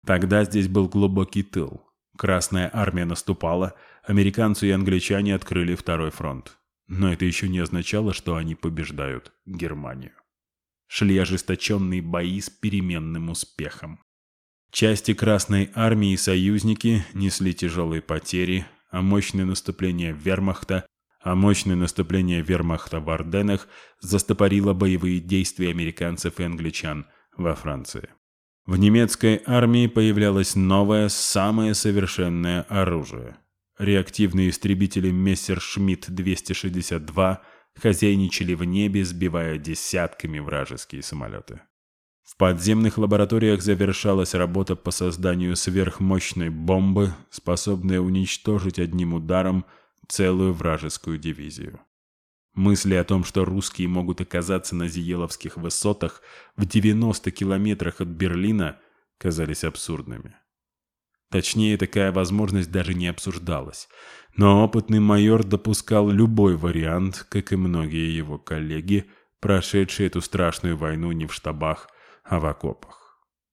Тогда здесь был глубокий тыл. Красная армия наступала, американцы и англичане открыли второй фронт. Но это еще не означало, что они побеждают Германию. Шли ожесточенные бои с переменным успехом. Части Красной Армии и союзники несли тяжелые потери, а мощное наступление вермахта, а мощное наступление вермахта в Арденнах застопорило боевые действия американцев и англичан во Франции. В немецкой армии появлялось новое, самое совершенное оружие – Реактивные истребители Мессершмитт 262 хозяйничали в небе, сбивая десятками вражеские самолеты. В подземных лабораториях завершалась работа по созданию сверхмощной бомбы, способной уничтожить одним ударом целую вражескую дивизию. Мысли о том, что русские могут оказаться на Зиеловских высотах в 90 километрах от Берлина, казались абсурдными. Точнее, такая возможность даже не обсуждалась. Но опытный майор допускал любой вариант, как и многие его коллеги, прошедшие эту страшную войну не в штабах, а в окопах.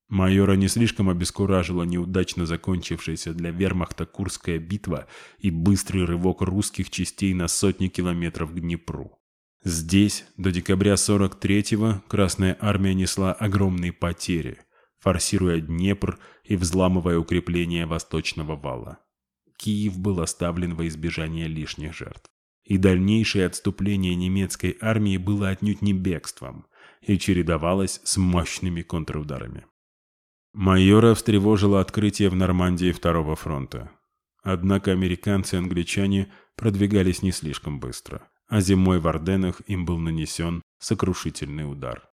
Майора не слишком обескуражила неудачно закончившаяся для вермахта Курская битва и быстрый рывок русских частей на сотни километров к Днепру. Здесь до декабря 43-го Красная Армия несла огромные потери – форсируя Днепр и взламывая укрепления Восточного вала. Киев был оставлен во избежание лишних жертв. И дальнейшее отступление немецкой армии было отнюдь не бегством и чередовалось с мощными контрударами. Майора встревожило открытие в Нормандии Второго фронта. Однако американцы и англичане продвигались не слишком быстро, а зимой в Орденах им был нанесен сокрушительный удар.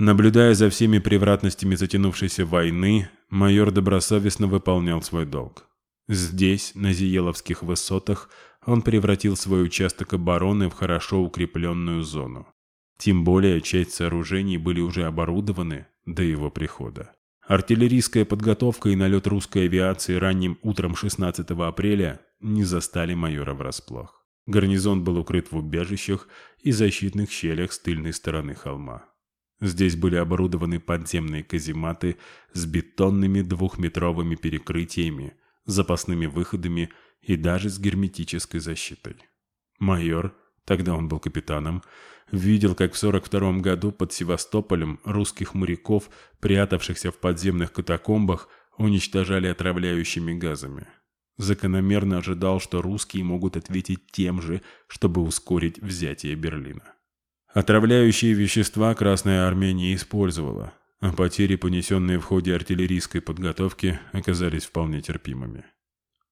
Наблюдая за всеми превратностями затянувшейся войны, майор добросовестно выполнял свой долг. Здесь, на Зиеловских высотах, он превратил свой участок обороны в хорошо укрепленную зону. Тем более, часть сооружений были уже оборудованы до его прихода. Артиллерийская подготовка и налет русской авиации ранним утром 16 апреля не застали майора врасплох. Гарнизон был укрыт в убежищах и защитных щелях с тыльной стороны холма. Здесь были оборудованы подземные казематы с бетонными двухметровыми перекрытиями, запасными выходами и даже с герметической защитой. Майор, тогда он был капитаном, видел, как в 42 году под Севастополем русских моряков, прятавшихся в подземных катакомбах, уничтожали отравляющими газами. Закономерно ожидал, что русские могут ответить тем же, чтобы ускорить взятие Берлина. Отравляющие вещества Красная Армения использовала, а потери, понесенные в ходе артиллерийской подготовки, оказались вполне терпимыми.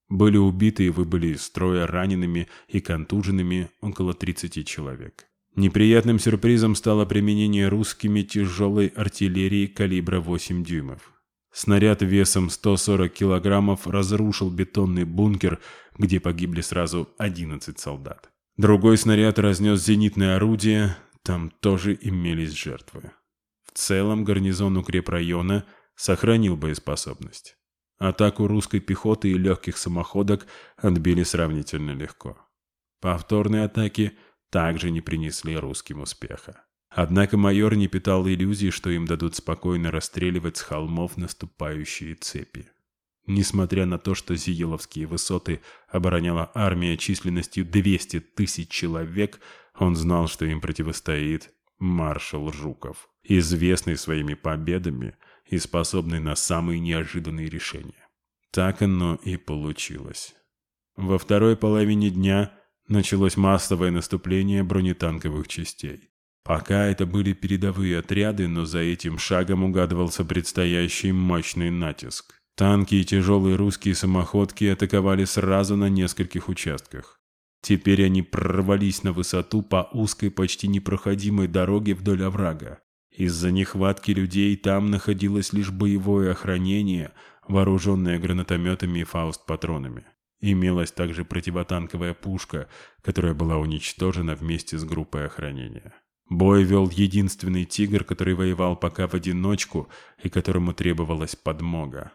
Были убиты и выбыли из строя ранеными и контуженными около 30 человек. Неприятным сюрпризом стало применение русскими тяжелой артиллерии калибра 8 дюймов. Снаряд весом 140 килограммов разрушил бетонный бункер, где погибли сразу 11 солдат. Другой снаряд разнес зенитное орудие, там тоже имелись жертвы. В целом гарнизон укрепрайона сохранил боеспособность. Атаку русской пехоты и легких самоходок отбили сравнительно легко. Повторные атаки также не принесли русским успеха. Однако майор не питал иллюзий, что им дадут спокойно расстреливать с холмов наступающие цепи. Несмотря на то, что Зиеловские высоты обороняла армия численностью 200 тысяч человек – он знал, что им противостоит маршал Жуков, известный своими победами и способный на самые неожиданные решения. Так оно и получилось. Во второй половине дня началось массовое наступление бронетанковых частей. Пока это были передовые отряды, но за этим шагом угадывался предстоящий мощный натиск. Танки и тяжелые русские самоходки атаковали сразу на нескольких участках. Теперь они прорвались на высоту по узкой, почти непроходимой дороге вдоль оврага. Из-за нехватки людей там находилось лишь боевое охранение, вооруженное гранатометами и фауст-патронами. Имелась также противотанковая пушка, которая была уничтожена вместе с группой охранения. Бой вел единственный тигр, который воевал пока в одиночку и которому требовалась подмога.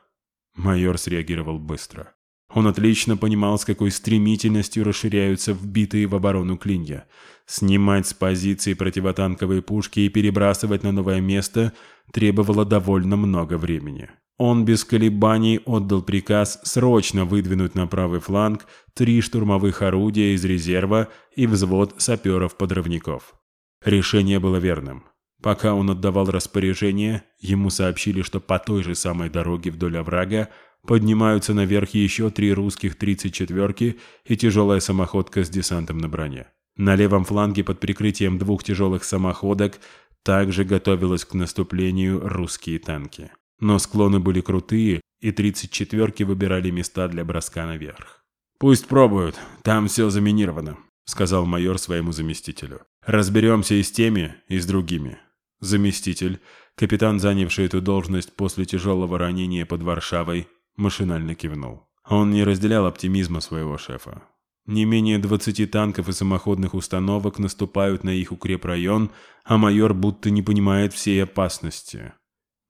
Майор среагировал быстро. Он отлично понимал, с какой стремительностью расширяются вбитые в оборону клинья. Снимать с позиции противотанковые пушки и перебрасывать на новое место требовало довольно много времени. Он без колебаний отдал приказ срочно выдвинуть на правый фланг три штурмовых орудия из резерва и взвод саперов-подрывников. Решение было верным. Пока он отдавал распоряжение, ему сообщили, что по той же самой дороге вдоль оврага поднимаются наверх еще три русских 34-ки и тяжелая самоходка с десантом на броне. На левом фланге под прикрытием двух тяжелых самоходок также готовилась к наступлению русские танки. Но склоны были крутые, и 34-ки выбирали места для броска наверх. «Пусть пробуют, там все заминировано», — сказал майор своему заместителю. «Разберемся и с теми, и с другими». Заместитель, капитан, занявший эту должность после тяжелого ранения под Варшавой, машинально кивнул. Он не разделял оптимизма своего шефа. Не менее 20 танков и самоходных установок наступают на их укрепрайон, а майор будто не понимает всей опасности.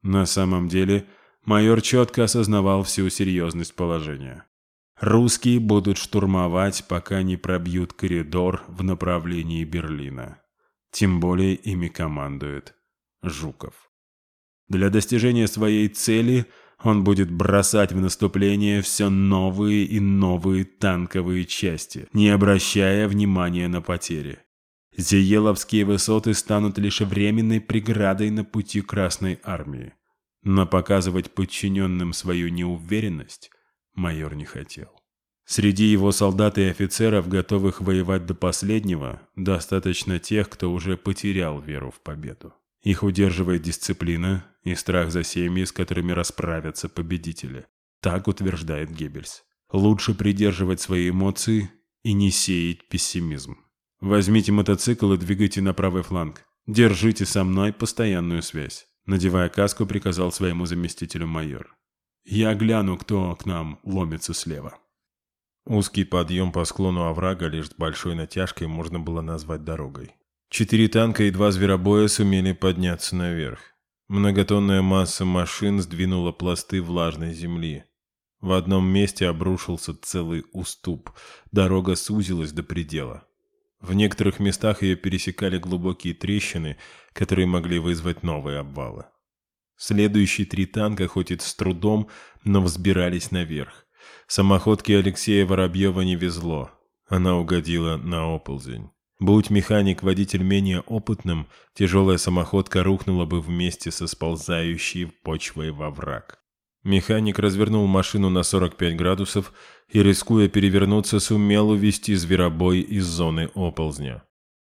На самом деле, майор четко осознавал всю серьезность положения. Русские будут штурмовать, пока не пробьют коридор в направлении Берлина. Тем более ими командует Жуков. Для достижения своей цели – он будет бросать в наступление все новые и новые танковые части, не обращая внимания на потери. Зиеловские высоты станут лишь временной преградой на пути Красной Армии. Но показывать подчиненным свою неуверенность майор не хотел. Среди его солдат и офицеров, готовых воевать до последнего, достаточно тех, кто уже потерял веру в победу. Их удерживает дисциплина и страх за семьи, с которыми расправятся победители. Так утверждает Геббельс. Лучше придерживать свои эмоции и не сеять пессимизм. Возьмите мотоцикл и двигайте на правый фланг. Держите со мной постоянную связь. Надевая каску, приказал своему заместителю майор. Я гляну, кто к нам ломится слева. Узкий подъем по склону оврага лишь с большой натяжкой можно было назвать дорогой. Четыре танка и два зверобоя сумели подняться наверх. Многотонная масса машин сдвинула пласты влажной земли. В одном месте обрушился целый уступ. Дорога сузилась до предела. В некоторых местах ее пересекали глубокие трещины, которые могли вызвать новые обвалы. Следующие три танка, хоть и с трудом, но взбирались наверх. Самоходке Алексея Воробьева не везло. Она угодила на оползень. Будь механик-водитель менее опытным, тяжелая самоходка рухнула бы вместе со сползающей почвой во враг. Механик развернул машину на 45 градусов и, рискуя перевернуться, сумел увести зверобой из зоны оползня.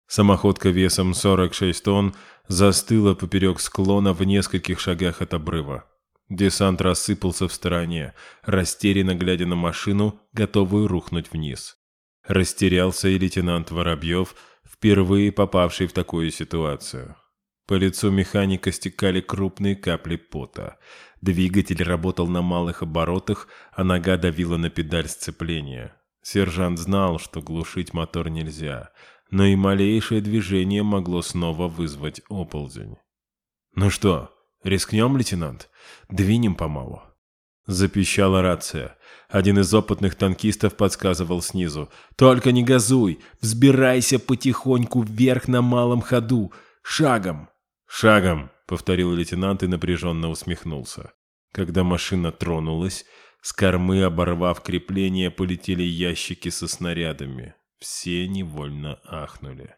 Самоходка весом 46 тонн застыла поперек склона в нескольких шагах от обрыва. Десант рассыпался в стороне, растерянно глядя на машину, готовую рухнуть вниз. Растерялся и лейтенант Воробьев, впервые попавший в такую ситуацию. По лицу механика стекали крупные капли пота. Двигатель работал на малых оборотах, а нога давила на педаль сцепления. Сержант знал, что глушить мотор нельзя, но и малейшее движение могло снова вызвать оползень. «Ну что, рискнем, лейтенант? Двинем помалу». Запищала рация. Один из опытных танкистов подсказывал снизу. «Только не газуй! Взбирайся потихоньку вверх на малом ходу! Шагом!» «Шагом!» — повторил лейтенант и напряженно усмехнулся. Когда машина тронулась, с кормы, оборвав крепление, полетели ящики со снарядами. Все невольно ахнули.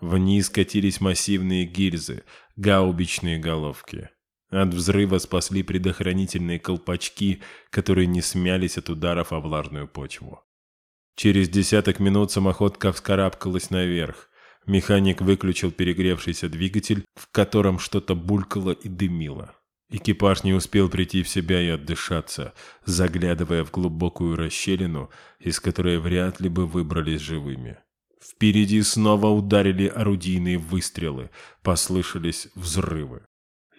Вниз катились массивные гильзы, гаубичные головки. От взрыва спасли предохранительные колпачки, которые не смялись от ударов о влажную почву. Через десяток минут самоходка вскарабкалась наверх. Механик выключил перегревшийся двигатель, в котором что-то булькало и дымило. Экипаж не успел прийти в себя и отдышаться, заглядывая в глубокую расщелину, из которой вряд ли бы выбрались живыми. Впереди снова ударили орудийные выстрелы, послышались взрывы.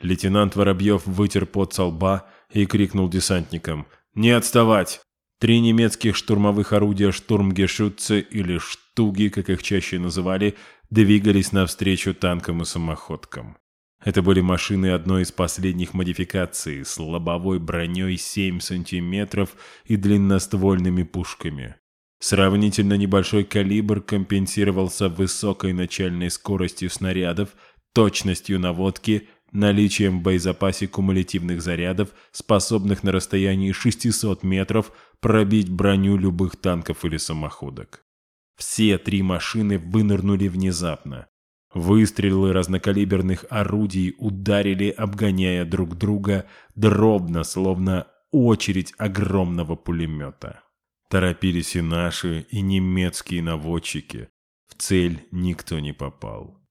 Лейтенант Воробьев вытер пот со лба и крикнул десантникам «Не отставать!» Три немецких штурмовых орудия «Штурмгешутцы» или «Штуги», как их чаще называли, двигались навстречу танкам и самоходкам. Это были машины одной из последних модификаций с лобовой броней 7 сантиметров и длинноствольными пушками. Сравнительно небольшой калибр компенсировался высокой начальной скоростью снарядов, точностью наводки наличием боезапаси кумулятивных зарядов, способных на расстоянии 600 метров пробить броню любых танков или самоходок. Все три машины вынырнули внезапно. Выстрелы разнокалиберных орудий ударили, обгоняя друг друга, дробно, словно очередь огромного пулемета. Торопились и наши, и немецкие наводчики. В цель никто не попал.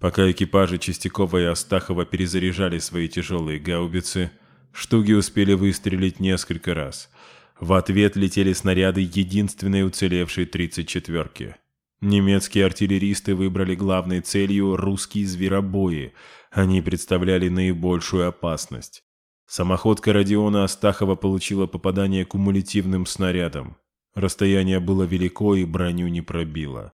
Пока экипажи Чистякова и Астахова перезаряжали свои тяжелые гаубицы, штуги успели выстрелить несколько раз. В ответ летели снаряды единственной уцелевшей 34-ки. Немецкие артиллеристы выбрали главной целью русские зверобои. Они представляли наибольшую опасность. Самоходка Родиона Астахова получила попадание кумулятивным снарядом. Расстояние было велико и броню не пробило.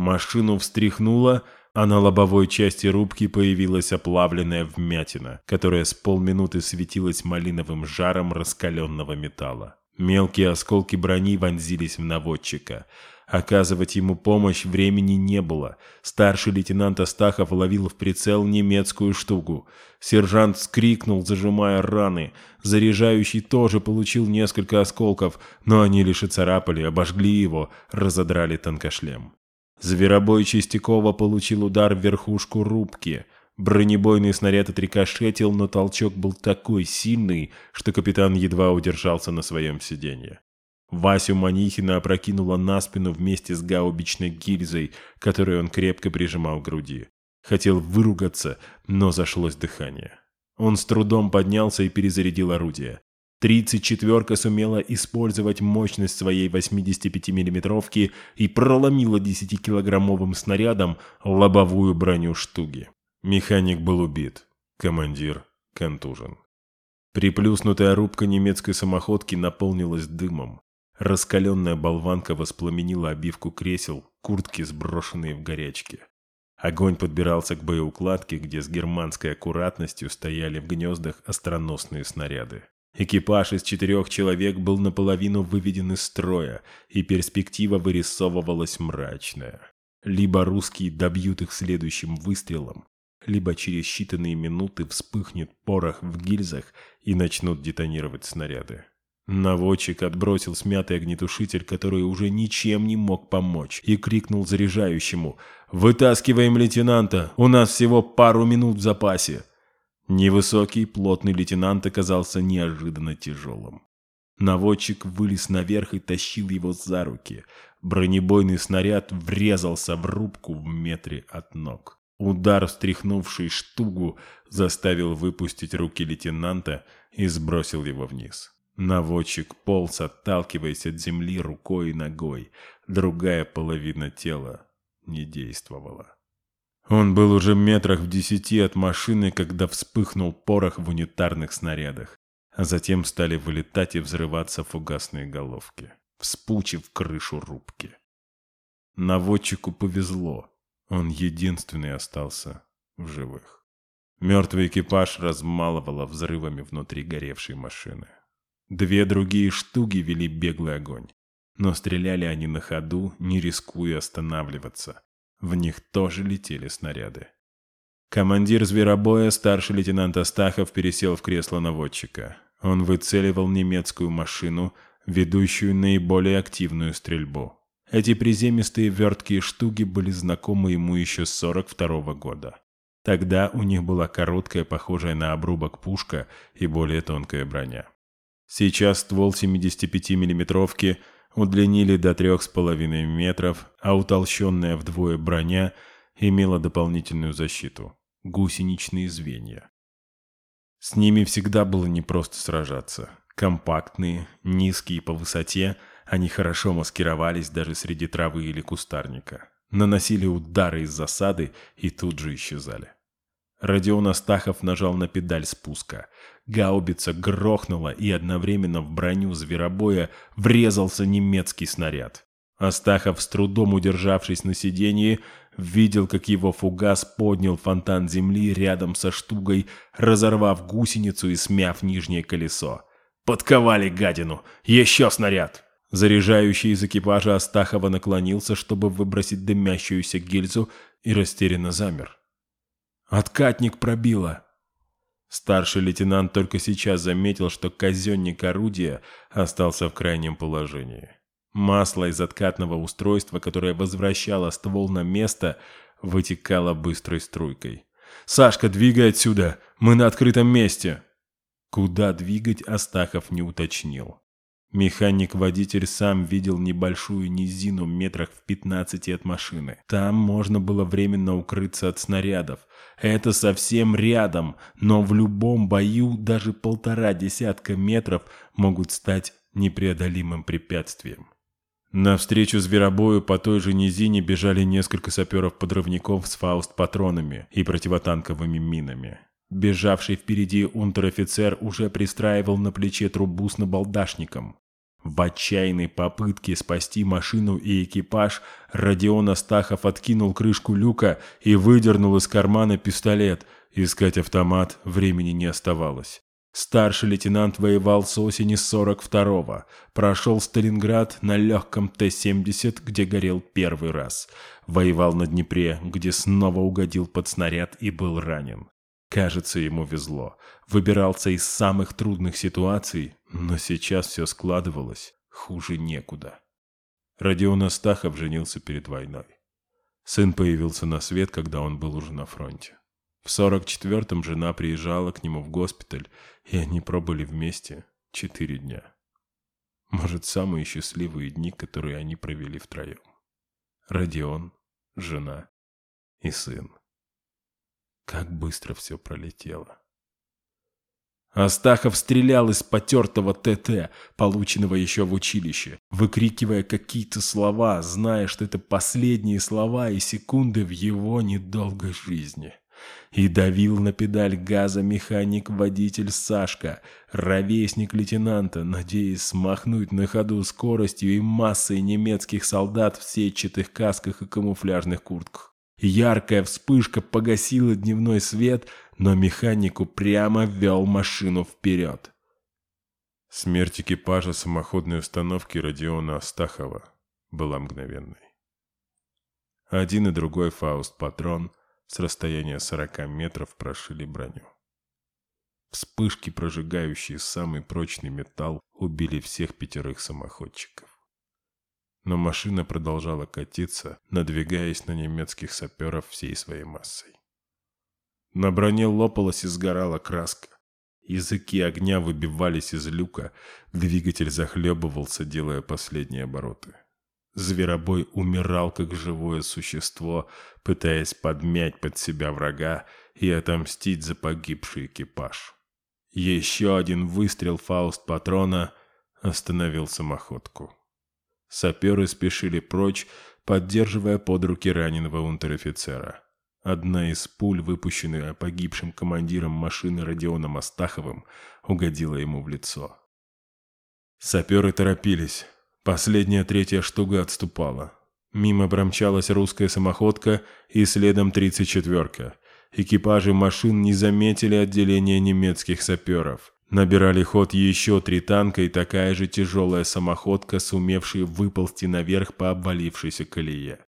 Машину встряхнуло, а на лобовой части рубки появилась оплавленная вмятина, которая с полминуты светилась малиновым жаром раскаленного металла. Мелкие осколки брони вонзились в наводчика. Оказывать ему помощь времени не было. Старший лейтенант Астахов ловил в прицел немецкую штуку. Сержант скрикнул, зажимая раны. Заряжающий тоже получил несколько осколков, но они лишь и царапали, обожгли его, разодрали танкошлем. Зверобой Чистякова получил удар в верхушку рубки. Бронебойный снаряд отрикошетил, но толчок был такой сильный, что капитан едва удержался на своем сиденье. Васю Манихина опрокинуло на спину вместе с гаубичной гильзой, которую он крепко прижимал к груди. Хотел выругаться, но зашлось дыхание. Он с трудом поднялся и перезарядил орудие. Тридцать-четверка сумела использовать мощность своей 85-миллиметровки и проломила 10-килограммовым снарядом лобовую броню штуги. Механик был убит, командир контужен. Приплюснутая рубка немецкой самоходки наполнилась дымом. Раскаленная болванка воспламенила обивку кресел, куртки, сброшенные в горячке. Огонь подбирался к боеукладке, где с германской аккуратностью стояли в гнездах остроносные снаряды. Экипаж из четырех человек был наполовину выведен из строя, и перспектива вырисовывалась мрачная. Либо русские добьют их следующим выстрелом, либо через считанные минуты вспыхнет порох в гильзах и начнут детонировать снаряды. Наводчик отбросил смятый огнетушитель, который уже ничем не мог помочь, и крикнул заряжающему «Вытаскиваем лейтенанта! У нас всего пару минут в запасе!» Невысокий, плотный лейтенант оказался неожиданно тяжелым. Наводчик вылез наверх и тащил его за руки. Бронебойный снаряд врезался в рубку в метре от ног. Удар, встряхнувший штугу, заставил выпустить руки лейтенанта и сбросил его вниз. Наводчик полз, отталкиваясь от земли рукой и ногой. Другая половина тела не действовала. Он был уже метрах в десяти от машины, когда вспыхнул порох в унитарных снарядах, а затем стали вылетать и взрываться фугасные головки, вспучив крышу рубки. Наводчику повезло, он единственный остался в живых. Мертвый экипаж размалывало взрывами внутри горевшей машины. Две другие штуги вели беглый огонь, но стреляли они на ходу, не рискуя останавливаться, в них тоже летели снаряды. Командир зверобоя, старший лейтенант Астахов, пересел в кресло наводчика. Он выцеливал немецкую машину, ведущую наиболее активную стрельбу. Эти приземистые верткие штуки были знакомы ему еще с 42 -го года. Тогда у них была короткая, похожая на обрубок пушка и более тонкая броня. Сейчас ствол 75 миллиметровки – удлинили до трех с половиной метров, а утолщенная вдвое броня имела дополнительную защиту – гусеничные звенья. С ними всегда было непросто сражаться. Компактные, низкие по высоте, они хорошо маскировались даже среди травы или кустарника. Наносили удары из засады и тут же исчезали. Родиона Астахов нажал на педаль спуска. Гаубица грохнула, и одновременно в броню зверобоя врезался немецкий снаряд. Астахов, с трудом удержавшись на сиденье, видел, как его фугас поднял фонтан земли рядом со штугой, разорвав гусеницу и смяв нижнее колесо. «Подковали гадину! Еще снаряд!» Заряжающий из экипажа Астахова наклонился, чтобы выбросить дымящуюся гильзу, и растерянно замер. Откатник пробило!» Старший лейтенант только сейчас заметил, что казенник орудия остался в крайнем положении. Масло из откатного устройства, которое возвращало ствол на место, вытекало быстрой струйкой. «Сашка, двигай отсюда! Мы на открытом месте!» Куда двигать, Астахов не уточнил. Механик-водитель сам видел небольшую низину метрах в 15 от машины. Там можно было временно укрыться от снарядов. Это совсем рядом, но в любом бою даже полтора десятка метров могут стать непреодолимым препятствием. Навстречу зверобою по той же низине бежали несколько саперов-подрывников с фауст-патронами и противотанковыми минами. Бежавший впереди унтер-офицер уже пристраивал на плече трубу с набалдашником. В отчаянной попытке спасти машину и экипаж Родион Астахов откинул крышку люка и выдернул из кармана пистолет. Искать автомат времени не оставалось. Старший лейтенант воевал с осени 42-го, прошел Сталинград на легком Т-70, где горел первый раз. Воевал на Днепре, где снова угодил под снаряд и был ранен. Кажется, ему везло. Выбирался из самых трудных ситуаций, но сейчас все складывалось хуже некуда. Родион Астахов женился перед войной. Сын появился на свет, когда он был уже на фронте. В 44-м жена приезжала к нему в госпиталь, и они пробыли вместе четыре дня. Может, самые счастливые дни, которые они провели втроем. Родион, жена и сын. Как быстро все пролетело. Астахов стрелял из потертого ТТ, полученного еще в училище, выкрикивая какие-то слова, зная, что это последние слова и секунды в его недолгой жизни. И давил на педаль газа механик-водитель Сашка, ровесник лейтенанта, надеясь смахнуть на ходу скоростью и массой немецких солдат в сетчатых касках и камуфляжных куртках. Яркая вспышка погасила дневной свет, но механику прямо вел машину вперед. Смерть экипажа самоходной установки Родиона Астахова была мгновенной. Один и другой фауст-патрон с расстояния 40 метров прошили броню. Вспышки, прожигающие самый прочный металл, убили всех пятерых самоходчиков. Но машина продолжала катиться, надвигаясь на немецких саперов всей своей массой. На броне лопалась и сгорала краска. Языки огня выбивались из люка, двигатель захлебывался, делая последние обороты. Зверобой умирал как живое существо, пытаясь подмять под себя врага и отомстить за погибший экипаж. Еще один выстрел фауст-патрона остановил самоходку. Саперы спешили прочь, поддерживая под руки раненого унтер-офицера. Одна из пуль, выпущенная погибшим командиром машины Родионом Астаховым, угодила ему в лицо. Саперы торопились. Последняя третья штука отступала. Мимо промчалась русская самоходка и следом 34-ка. Экипажи машин не заметили отделения немецких саперов. Набирали ход еще три танка и такая же тяжелая самоходка, сумевшая выползти наверх по обвалившейся колее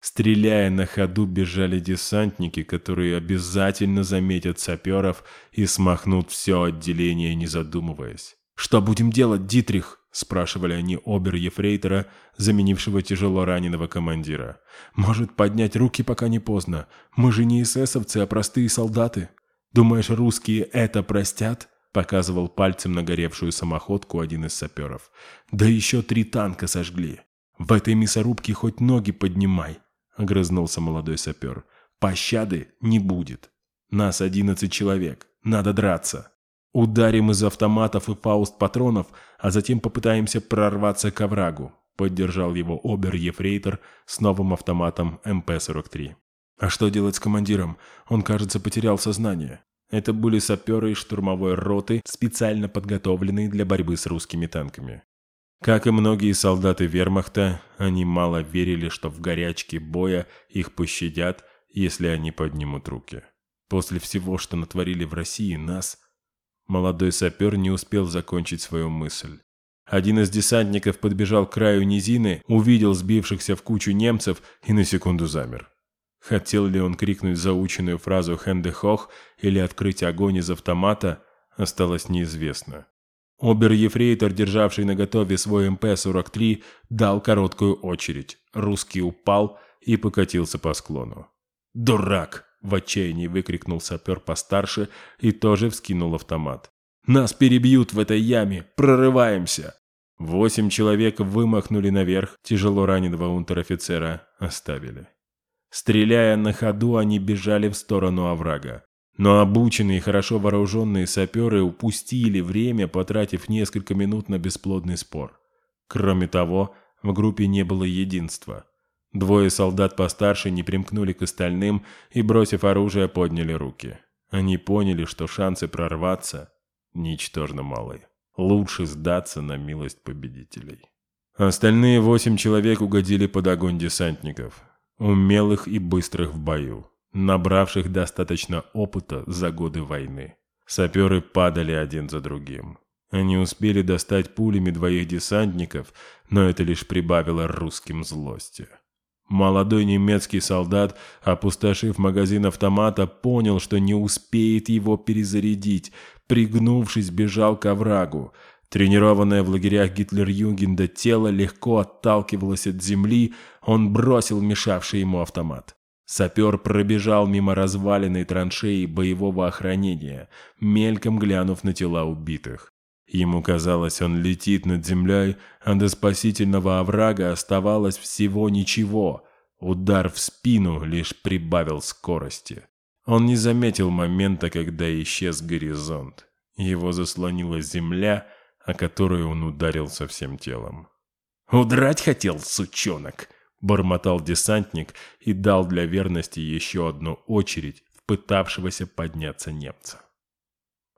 стреляя на ходу бежали десантники, которые обязательно заметят саперов и смахнут все отделение, не задумываясь. «Что будем делать, Дитрих?» – спрашивали они обер-ефрейтора, заменившего тяжело раненого командира. «Может, поднять руки, пока не поздно? Мы же не эсэсовцы, а простые солдаты. Думаешь, русские это простят?» – показывал пальцем на горевшую самоходку один из саперов. «Да еще три танка сожгли. В этой мясорубке хоть ноги поднимай!» — огрызнулся молодой сапер. «Пощады не будет. Нас одиннадцать человек. Надо драться. Ударим из автоматов и фауст патронов, а затем попытаемся прорваться к оврагу», — поддержал его обер-ефрейтор с новым автоматом МП-43. «А что делать с командиром? Он, кажется, потерял сознание». Это были саперы штурмовой роты, специально подготовленные для борьбы с русскими танками. Как и многие солдаты вермахта, они мало верили, что в горячке боя их пощадят, если они поднимут руки. После всего, что натворили в России нас, молодой сапер не успел закончить свою мысль. Один из десантников подбежал к краю низины, увидел сбившихся в кучу немцев и на секунду замер. Хотел ли он крикнуть заученную фразу «Хэнде Хох» или открыть огонь из автомата, осталось неизвестно. Обер-ефрейтор, державший наготове свой МП-43, дал короткую очередь. Русский упал и покатился по склону. «Дурак!» – в отчаянии выкрикнул сапер постарше и тоже вскинул автомат. «Нас перебьют в этой яме! Прорываемся!» Восемь человек вымахнули наверх, тяжело раненого унтер-офицера оставили. Стреляя на ходу, они бежали в сторону оврага но обученные, хорошо вооруженные саперы упустили время, потратив несколько минут на бесплодный спор. Кроме того, в группе не было единства. Двое солдат постарше не примкнули к остальным и, бросив оружие, подняли руки. Они поняли, что шансы прорваться ничтожно малы. Лучше сдаться на милость победителей. Остальные восемь человек угодили под огонь десантников, умелых и быстрых в бою набравших достаточно опыта за годы войны. Саперы падали один за другим. Они успели достать пулями двоих десантников, но это лишь прибавило русским злости. Молодой немецкий солдат, опустошив магазин автомата, понял, что не успеет его перезарядить, пригнувшись, бежал к оврагу. Тренированное в лагерях Гитлерюгенда тело легко отталкивалось от земли, он бросил мешавший ему автомат. Сапер пробежал мимо разваленной траншеи боевого охранения, мельком глянув на тела убитых. Ему казалось, он летит над землей, а до спасительного оврага оставалось всего ничего. Удар в спину лишь прибавил скорости. Он не заметил момента, когда исчез горизонт. Его заслонила земля, о которой он ударился всем телом. «Удрать хотел, сучонок!» Бормотал десантник и дал для верности еще одну очередь в пытавшегося подняться немца.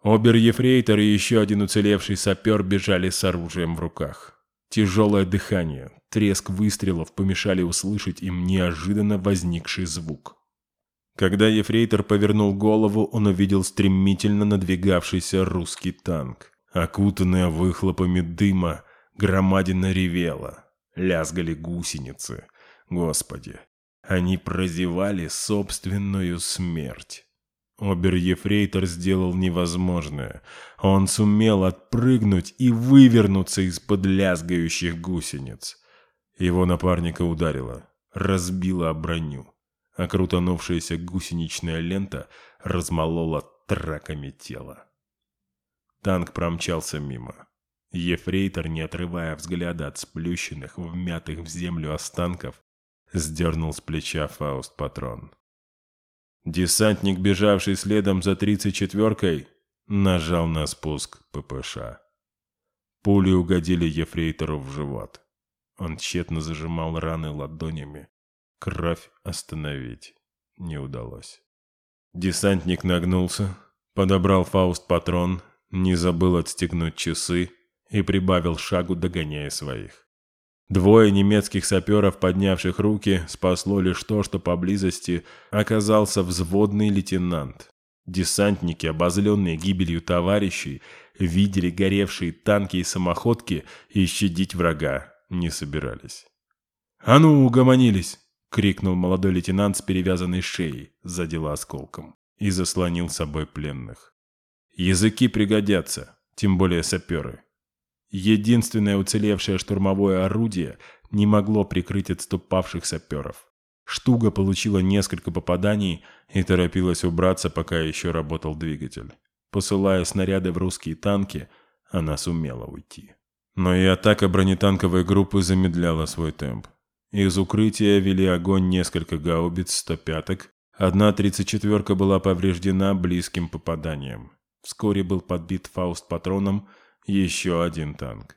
Обер-ефрейтор и еще один уцелевший сапер бежали с оружием в руках. Тяжелое дыхание, треск выстрелов помешали услышать им неожиданно возникший звук. Когда ефрейтор повернул голову, он увидел стремительно надвигавшийся русский танк. Окутанная выхлопами дыма, громадина ревела. Лязгали гусеницы. Господи, они прозевали собственную смерть. Обер-ефрейтор сделал невозможное. Он сумел отпрыгнуть и вывернуться из-под лязгающих гусениц. Его напарника ударило, разбило о броню. А крутанувшаяся гусеничная лента размолола траками тело. Танк промчался мимо. Ефрейтор, не отрывая взгляда от сплющенных, вмятых в землю останков, — сдернул с плеча Фауст патрон. Десантник, бежавший следом за тридцать четверкой, нажал на спуск ППШ. Пули угодили Ефрейтору в живот. Он тщетно зажимал раны ладонями. Кровь остановить не удалось. Десантник нагнулся, подобрал Фауст патрон, не забыл отстегнуть часы и прибавил шагу, догоняя своих. Двое немецких саперов, поднявших руки, спасло лишь то, что поблизости оказался взводный лейтенант. Десантники, обозленные гибелью товарищей, видели горевшие танки и самоходки и щадить врага не собирались. «А ну, угомонились!» — крикнул молодой лейтенант с перевязанной шеей, задела осколком, и заслонил собой пленных. «Языки пригодятся, тем более саперы. Единственное уцелевшее штурмовое орудие не могло прикрыть отступавших саперов. Штуга получила несколько попаданий и торопилась убраться, пока еще работал двигатель. Посылая снаряды в русские танки, она сумела уйти. Но и атака бронетанковой группы замедляла свой темп. Из укрытия вели огонь несколько гаубиц 105-ок. Одна 34-ка была повреждена близким попаданием. Вскоре был подбит Фауст патроном – еще один танк.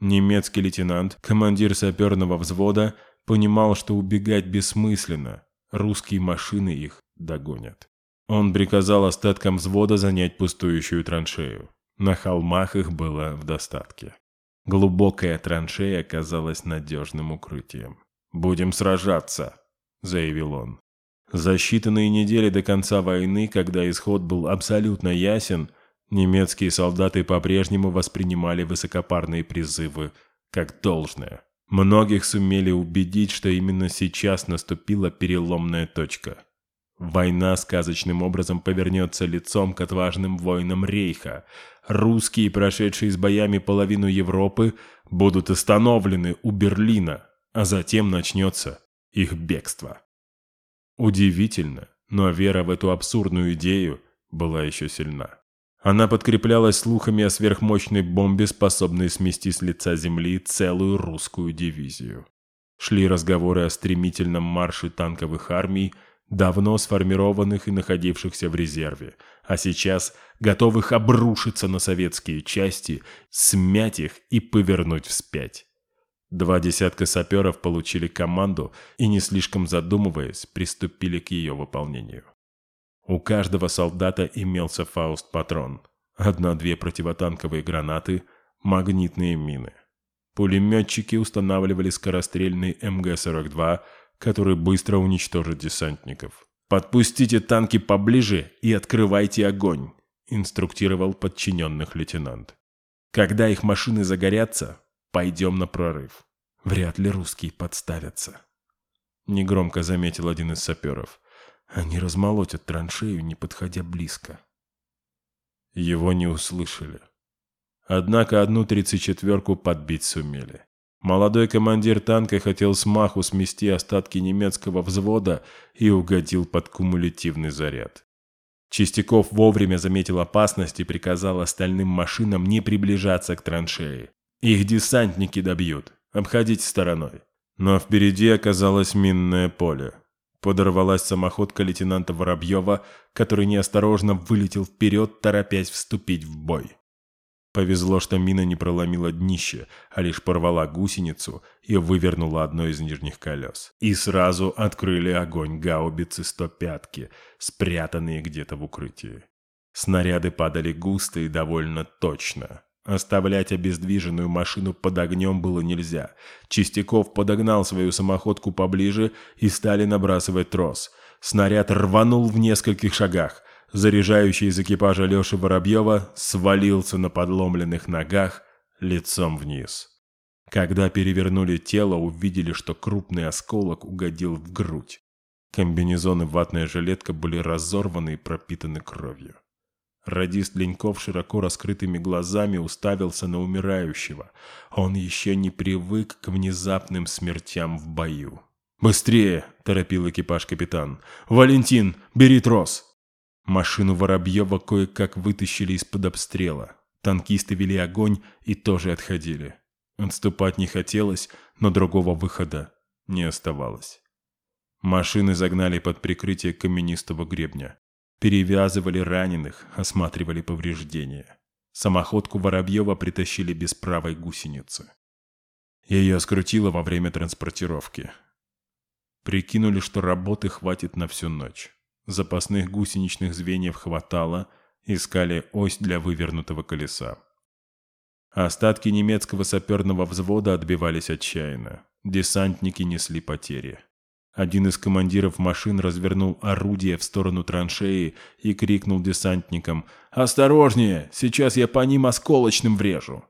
Немецкий лейтенант, командир саперного взвода, понимал, что убегать бессмысленно. Русские машины их догонят. Он приказал остаткам взвода занять пустующую траншею. На холмах их было в достатке. Глубокая траншея оказалась надежным укрытием. «Будем сражаться», — заявил он. За считанные недели до конца войны, когда исход был абсолютно ясен, Немецкие солдаты по-прежнему воспринимали высокопарные призывы как должное. Многих сумели убедить, что именно сейчас наступила переломная точка. Война сказочным образом повернется лицом к отважным воинам Рейха. Русские, прошедшие с боями половину Европы, будут остановлены у Берлина, а затем начнется их бегство. Удивительно, но вера в эту абсурдную идею была еще сильна. Она подкреплялась слухами о сверхмощной бомбе, способной смести с лица земли целую русскую дивизию. Шли разговоры о стремительном марше танковых армий, давно сформированных и находившихся в резерве, а сейчас готовых обрушиться на советские части, смять их и повернуть вспять. Два десятка саперов получили команду и, не слишком задумываясь, приступили к ее выполнению. У каждого солдата имелся фауст-патрон, одна-две противотанковые гранаты, магнитные мины. Пулеметчики устанавливали скорострельный МГ-42, который быстро уничтожит десантников. «Подпустите танки поближе и открывайте огонь», – инструктировал подчиненных лейтенант. «Когда их машины загорятся, пойдем на прорыв. Вряд ли русские подставятся», – негромко заметил один из саперов – они размолотят траншею, не подходя близко. Его не услышали. Однако одну тридцать четверку подбить сумели. Молодой командир танка хотел смаху смести остатки немецкого взвода и угодил под кумулятивный заряд. Чистяков вовремя заметил опасность и приказал остальным машинам не приближаться к траншеи. Их десантники добьют, Обходите стороной. Но впереди оказалось минное поле подорвалась самоходка лейтенанта Воробьева, который неосторожно вылетел вперед, торопясь вступить в бой. Повезло, что мина не проломила днище, а лишь порвала гусеницу и вывернула одно из нижних колес. И сразу открыли огонь гаубицы 105-ки, спрятанные где-то в укрытии. Снаряды падали густо и довольно точно. Оставлять обездвиженную машину под огнем было нельзя. Чистяков подогнал свою самоходку поближе и стали набрасывать трос. Снаряд рванул в нескольких шагах. Заряжающий из экипажа Леши Воробьева свалился на подломленных ногах лицом вниз. Когда перевернули тело, увидели, что крупный осколок угодил в грудь. Комбинезон и ватная жилетка были разорваны и пропитаны кровью. Радист Леньков широко раскрытыми глазами уставился на умирающего. Он еще не привык к внезапным смертям в бою. «Быстрее!» – торопил экипаж капитан. «Валентин, бери трос!» Машину Воробьева кое-как вытащили из-под обстрела. Танкисты вели огонь и тоже отходили. Отступать не хотелось, но другого выхода не оставалось. Машины загнали под прикрытие каменистого гребня перевязывали раненых, осматривали повреждения. Самоходку Воробьева притащили без правой гусеницы. Ее скрутило во время транспортировки. Прикинули, что работы хватит на всю ночь. Запасных гусеничных звеньев хватало, искали ось для вывернутого колеса. Остатки немецкого саперного взвода отбивались отчаянно. Десантники несли потери. Один из командиров машин развернул орудие в сторону траншеи и крикнул десантникам «Осторожнее! Сейчас я по ним осколочным врежу!»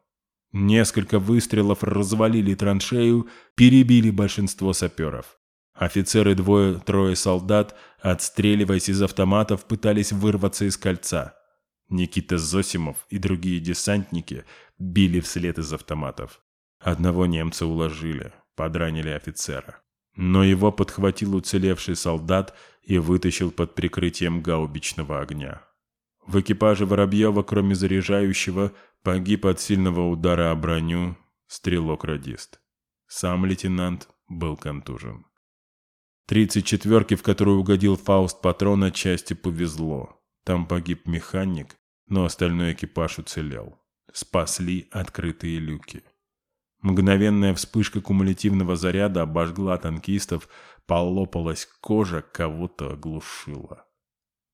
Несколько выстрелов развалили траншею, перебили большинство саперов. Офицеры двое-трое солдат, отстреливаясь из автоматов, пытались вырваться из кольца. Никита Зосимов и другие десантники били вслед из автоматов. Одного немца уложили, подранили офицера но его подхватил уцелевший солдат и вытащил под прикрытием гаубичного огня. В экипаже Воробьева, кроме заряжающего, погиб от сильного удара о броню стрелок-радист. Сам лейтенант был контужен. Тридцать четверки, в которую угодил Фауст Патрона, части повезло. Там погиб механик, но остальной экипаж уцелел. Спасли открытые люки. Мгновенная вспышка кумулятивного заряда обожгла танкистов, полопалась кожа, кого-то оглушила.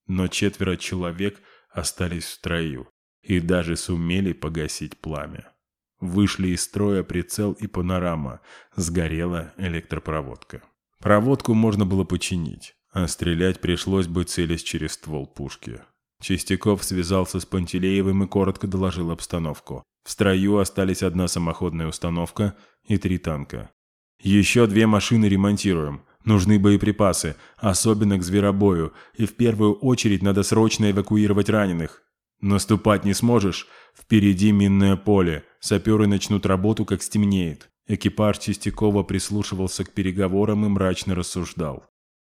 Но четверо человек остались в строю и даже сумели погасить пламя. Вышли из строя прицел и панорама, сгорела электропроводка. Проводку можно было починить, а стрелять пришлось бы целясь через ствол пушки. Чистяков связался с Пантелеевым и коротко доложил обстановку. В строю остались одна самоходная установка и три танка. Еще две машины ремонтируем. Нужны боеприпасы, особенно к зверобою, и в первую очередь надо срочно эвакуировать раненых. Наступать не сможешь? Впереди минное поле. Саперы начнут работу, как стемнеет. Экипаж Чистякова прислушивался к переговорам и мрачно рассуждал.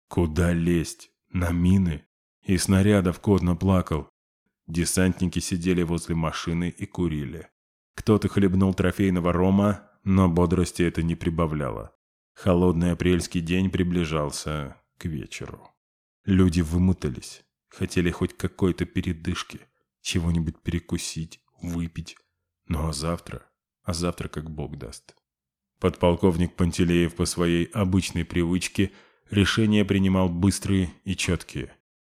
Куда лезть? На мины? И снарядов кот наплакал. Десантники сидели возле машины и курили. Кто-то хлебнул трофейного рома, но бодрости это не прибавляло. Холодный апрельский день приближался к вечеру. Люди вымотались, хотели хоть какой-то передышки, чего-нибудь перекусить, выпить. Ну а завтра? А завтра как бог даст. Подполковник Пантелеев по своей обычной привычке решения принимал быстрые и четкие.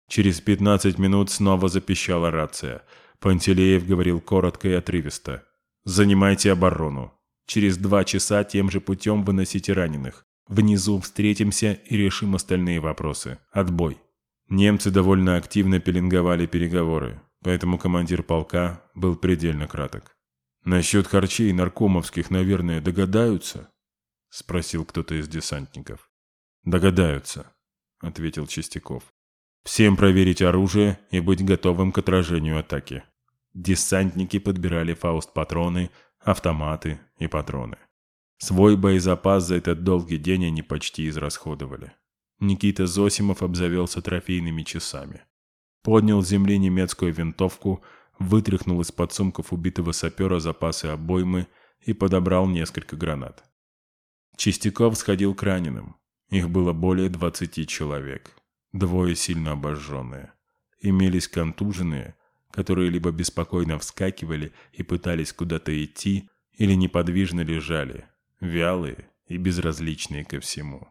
Через 15 минут снова запищала рация. Пантелеев говорил коротко и отрывисто. Занимайте оборону. Через два часа тем же путем выносите раненых. Внизу встретимся и решим остальные вопросы. Отбой. Немцы довольно активно пеленговали переговоры, поэтому командир полка был предельно краток. «Насчет харчей наркомовских, наверное, догадаются?» — спросил кто-то из десантников. «Догадаются», — ответил Чистяков. «Всем проверить оружие и быть готовым к отражению атаки». Десантники подбирали фауст-патроны, автоматы и патроны. Свой боезапас за этот долгий день они почти израсходовали. Никита Зосимов обзавелся трофейными часами. Поднял с земли немецкую винтовку, вытряхнул из подсумков убитого сапера запасы обоймы и подобрал несколько гранат. Чистяков сходил к раненым. Их было более 20 человек. Двое сильно обожженные. Имелись контуженные – которые либо беспокойно вскакивали и пытались куда-то идти, или неподвижно лежали, вялые и безразличные ко всему.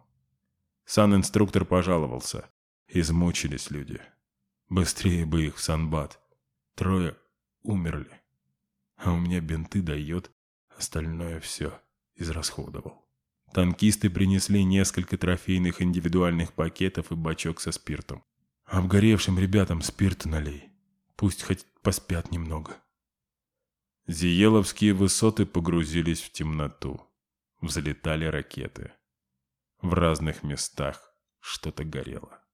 Сан-инструктор пожаловался. Измучились люди. Быстрее бы их в санбат. Трое умерли. А у меня бинты дает, остальное все израсходовал. Танкисты принесли несколько трофейных индивидуальных пакетов и бачок со спиртом. «Обгоревшим ребятам спирт налей», Пусть хоть поспят немного. Зиеловские высоты погрузились в темноту. Взлетали ракеты. В разных местах что-то горело.